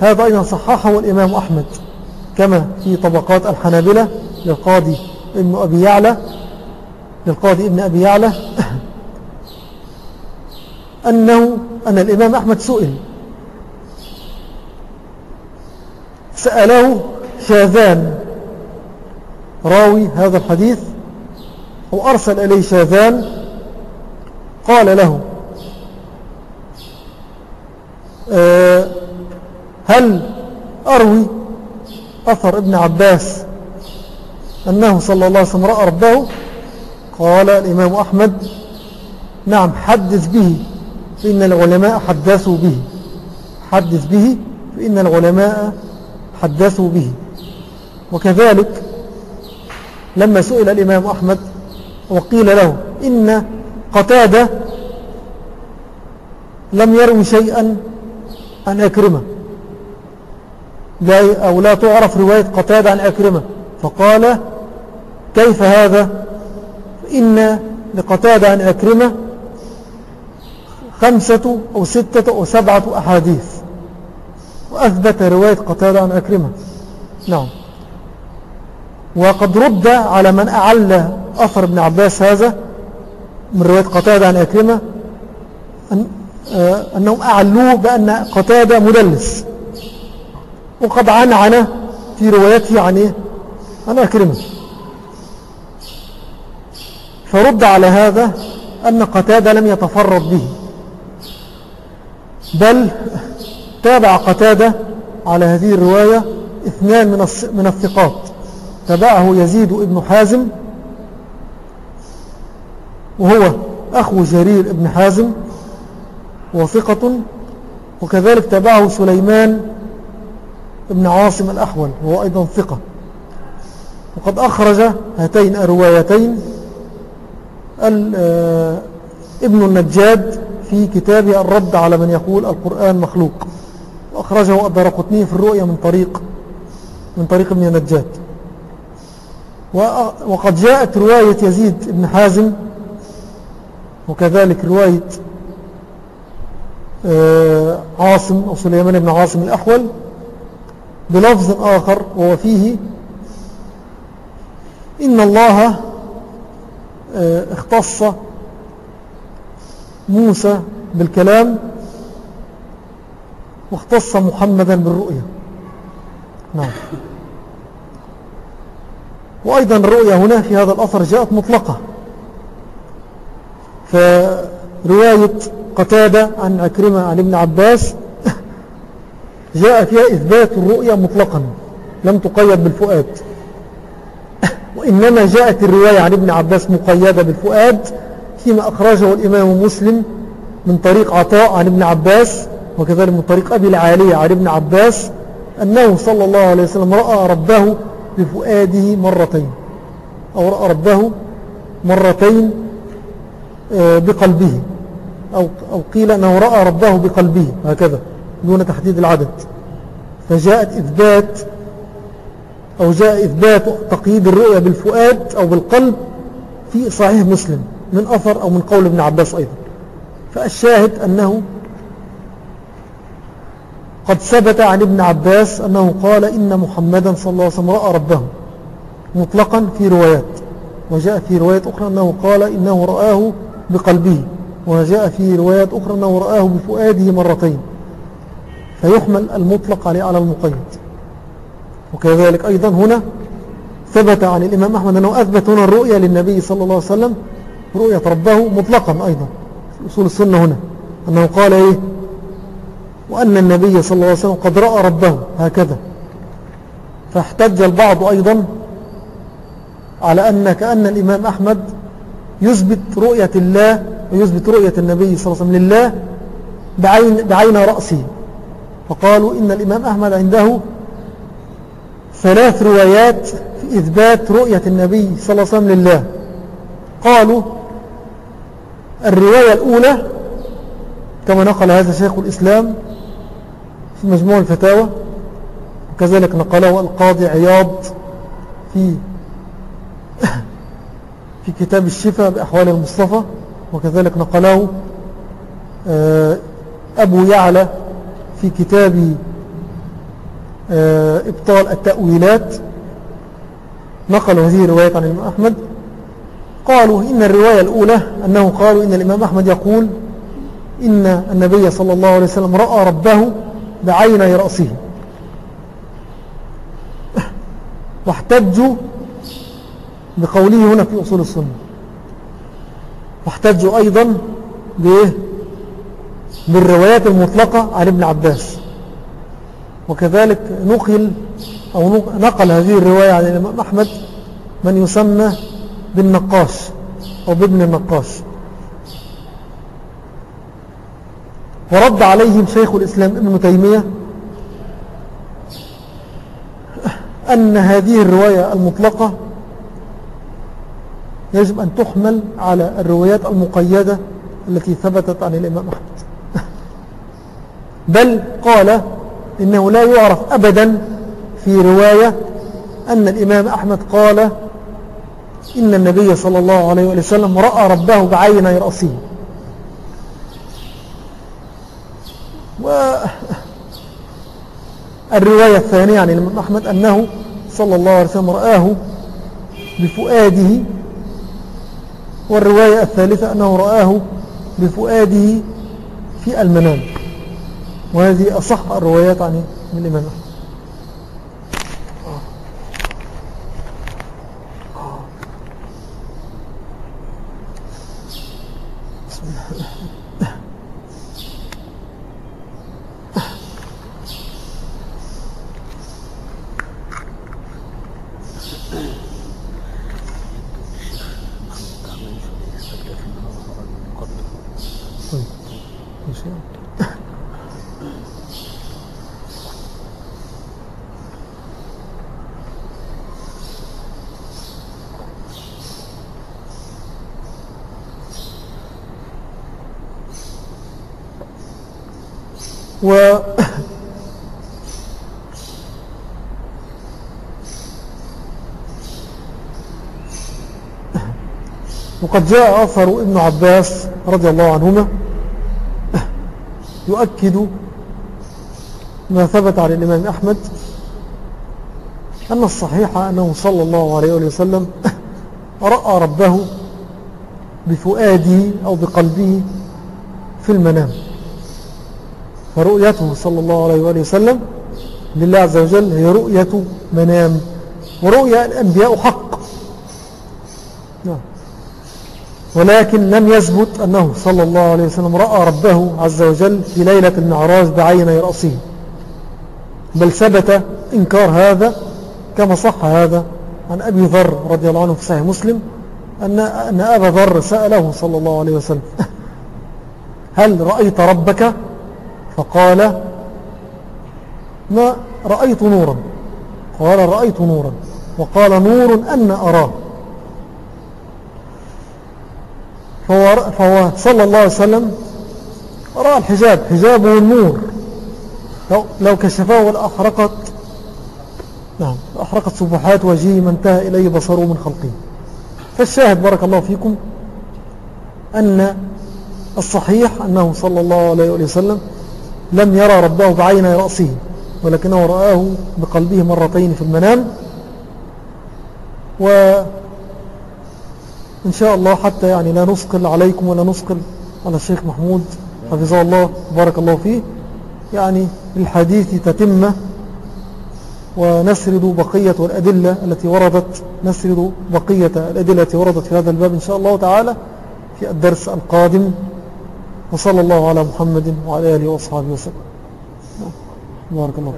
هذا أيضا صححه الإمام أحمد كما في طبقات الحنابلة. للقاضي ابن أبي يعلى للقاضي ابن أبي يعلى أنه أن الإمام أحمد سئل. سأله شاذان راوي هذا الحديث وأرسل إليه شاذان قال له آه، هل أروي أثر ابن عباس أنه صلى الله عليه وسلم رأى ربه قال الإمام أحمد نعم حدث به فإن العلماء حدثوا به حدث به فإن العلماء حدثوا به. وكذلك لما سئل الإمام أحمد وقيل له إن قتادة لم يروي شيئا عن أكرمة. لا أو لا تعرف رواية قتادة عن أكرمة. فقال كيف هذا؟ إن لقتادة عن أكرمة خمسة أو ستة أو سبعة أحاديث. وأثبت رواية قتادة عن أكرمة. نعم. وقد رد على من أعلى أثر ابن عباس هذا من رواية قتادة عن أكرمة أن آه، أنهم أعلوه بأن قتادة مدلس. وقد عنعن في روايته عن إيه؟ عن أكرمة. فرد على هذا أن قتادة لم يتفرد به بل تابع قتادة على هذه الرواية اثنان من الثقات تبعه يزيد ابن حازم وهو أخو جرير ابن حازم وثقة وكذلك تبعه سليمان ابن عاصم الأحول وهو أيضا ثقة. وقد أخرج هاتين الروايتين ابن النجاد في كتابه الرد على من يقول القرآن مخلوق. وأخرجه الدرقطني في الرؤية من طريق من طريق ابن النجاد. وقد جاءت رواية يزيد بن حازم وكذلك رواية آه، عاصم أو سليمان بن عاصم الأحول بلفظ آخر وهو فيه إن الله آه، اختص موسى بالكلام واختص محمدا بالرؤية. نعم. وأيضا الرؤية هنا في هذا الأثر جاءت مطلقة. فرواية قتادة عن عكرمة عن ابن عباس جاء فيها إثبات الرؤية مطلقا لم تقيد بالفؤاد. وإنما جاءت الرواية عن ابن عباس مقيدة بالفؤاد فيما أخرجه الإمام مسلم من طريق عطاء عن ابن عباس وكذلك من طريق أبي العالية عن ابن عباس أنه صلى الله عليه وسلم رأى ربه بفؤاده مرتين أو رأى ربه مرتين آه، بقلبه أو, أو قيل أنه رأى ربه بقلبه هكذا دون تحديد العدد. فجاءت إثبات أو جاء إثبات تقييد الرؤية بالفؤاد أو بالقلب في صحيح مسلم من أثر أو من قول ابن عباس أيضا. فالشاهد أنه قد ثبت عن ابن عباس أنه قال إن محمدا صلى الله عليه وسلم رأى ربه مطلقا في روايات وجاء في رواية أخرى أنه قال إنه رآه بقلبه وجاء في روايات أخرى أنه رآه بفؤاده مرتين. فيحمل المطلق عليه على المقيد. وكذلك أيضا هنا ثبت عن الإمام أحمد أنه أثبت هنا الرؤية للنبي صلى الله عليه وسلم رؤية ربه مطلقا أيضا أصول السنة هنا أنه قال إيه؟ وأن النبي صلى الله عليه وسلم قد رأى ربه هكذا. فاحتج البعض أيضا على أن كأن الإمام أحمد يثبت رؤية الله ويثبت رؤية النبي صلى الله عليه وسلم لله بعين, بعين رأسه. فقالوا إن الإمام أحمد عنده ثلاث روايات في إثبات رؤية النبي صلى الله عليه وسلم لله. قالوا الرواية الأولى كما نقل هذا شيخ الإسلام في مجموع الفتاوى وكذلك نقله القاضي عياض في في كتاب الشفاء بأحوال المصطفى وكذلك نقله آه، أبو يعلى في كتاب إبطال التأويلات. نقلوا هذه الرواية عن الإمام أحمد. قالوا إن الرواية الأولى أنه قالوا إن الإمام أحمد يقول إن النبي صلى الله عليه وسلم رأى ربه بعيني رأسه. واحتجوا بقوله هنا في أصول السنة. واحتجوا أيضا بالروايات المطلقة عن ابن عباس. وكذلك نقل أو نقل هذه الرواية عن الإمام أحمد من يسمى بالنقاش أو بابن النقاش. ورد عليهم شيخ الإسلام ابن تيمية أن هذه الرواية المطلقة يجب أن تحمل على الروايات المقيدة التي ثبتت عن الإمام أحمد. بل قال إنه لا يعرف أبدا في رواية أن الإمام أحمد قال إن النبي صلى الله عليه وسلم رأى ربه بعيني رأسه. والرواية الثانية عن الإمام أحمد أنه صلى الله عليه وسلم رآه بفؤاده والرواية الثالثة أنه رآه بفؤاده في المنام. وهذه أصح الروايات عن الإمام أحمد و وقد جاء أثر ابن عباس رضي الله عنهما يؤكد ما ثبت عن الإمام أحمد أن الصحيح أنه صلى الله عليه وسلم رأى ربه بفؤاده أو بقلبه في المنام. فرؤيته صلى الله عليه وآله وسلم لله عز وجل هي رؤية منام. ورؤيا الأنبياء حق. نعم. ولكن لم يثبت أنه صلى الله عليه وسلم رأى ربه عز وجل في ليلة المعراج بعيني رأسه. بل ثبت إنكار هذا كما صح هذا عن أبي ذر رضي الله عنه في صحيح مسلم أن, أن أبا ذر سأله صلى الله عليه وسلم هل رأيت ربك؟ فقال ما رأيت نورا. قال رأيت نورا. وقال نور أن أراه. فهو, صلى الله عليه وسلم رأى الحجاب حجابه النور لو, كشفه لأحرقت نعم أحرقت صبحات وجهه ما انتهى إليه بصره من خلقه. فالشاهد بارك الله فيكم أن الصحيح أنه صلى الله عليه وسلم لم يرى ربه بعين رأسه ولكنه رآه بقلبه مرتين في المنام. وإن شاء الله حتى يعني لا نسقل عليكم ولا نسقل على الشيخ محمود حفظه الله بارك الله فيه. يعني الحديث تتم ونسرد بقية الأدلة التي وردت نسرد بقية الأدلة التي وردت في هذا الباب إن شاء الله تعالى في الدرس القادم. وصلى الله على محمد وعلى آله وأصحابه وسلم. بارك الله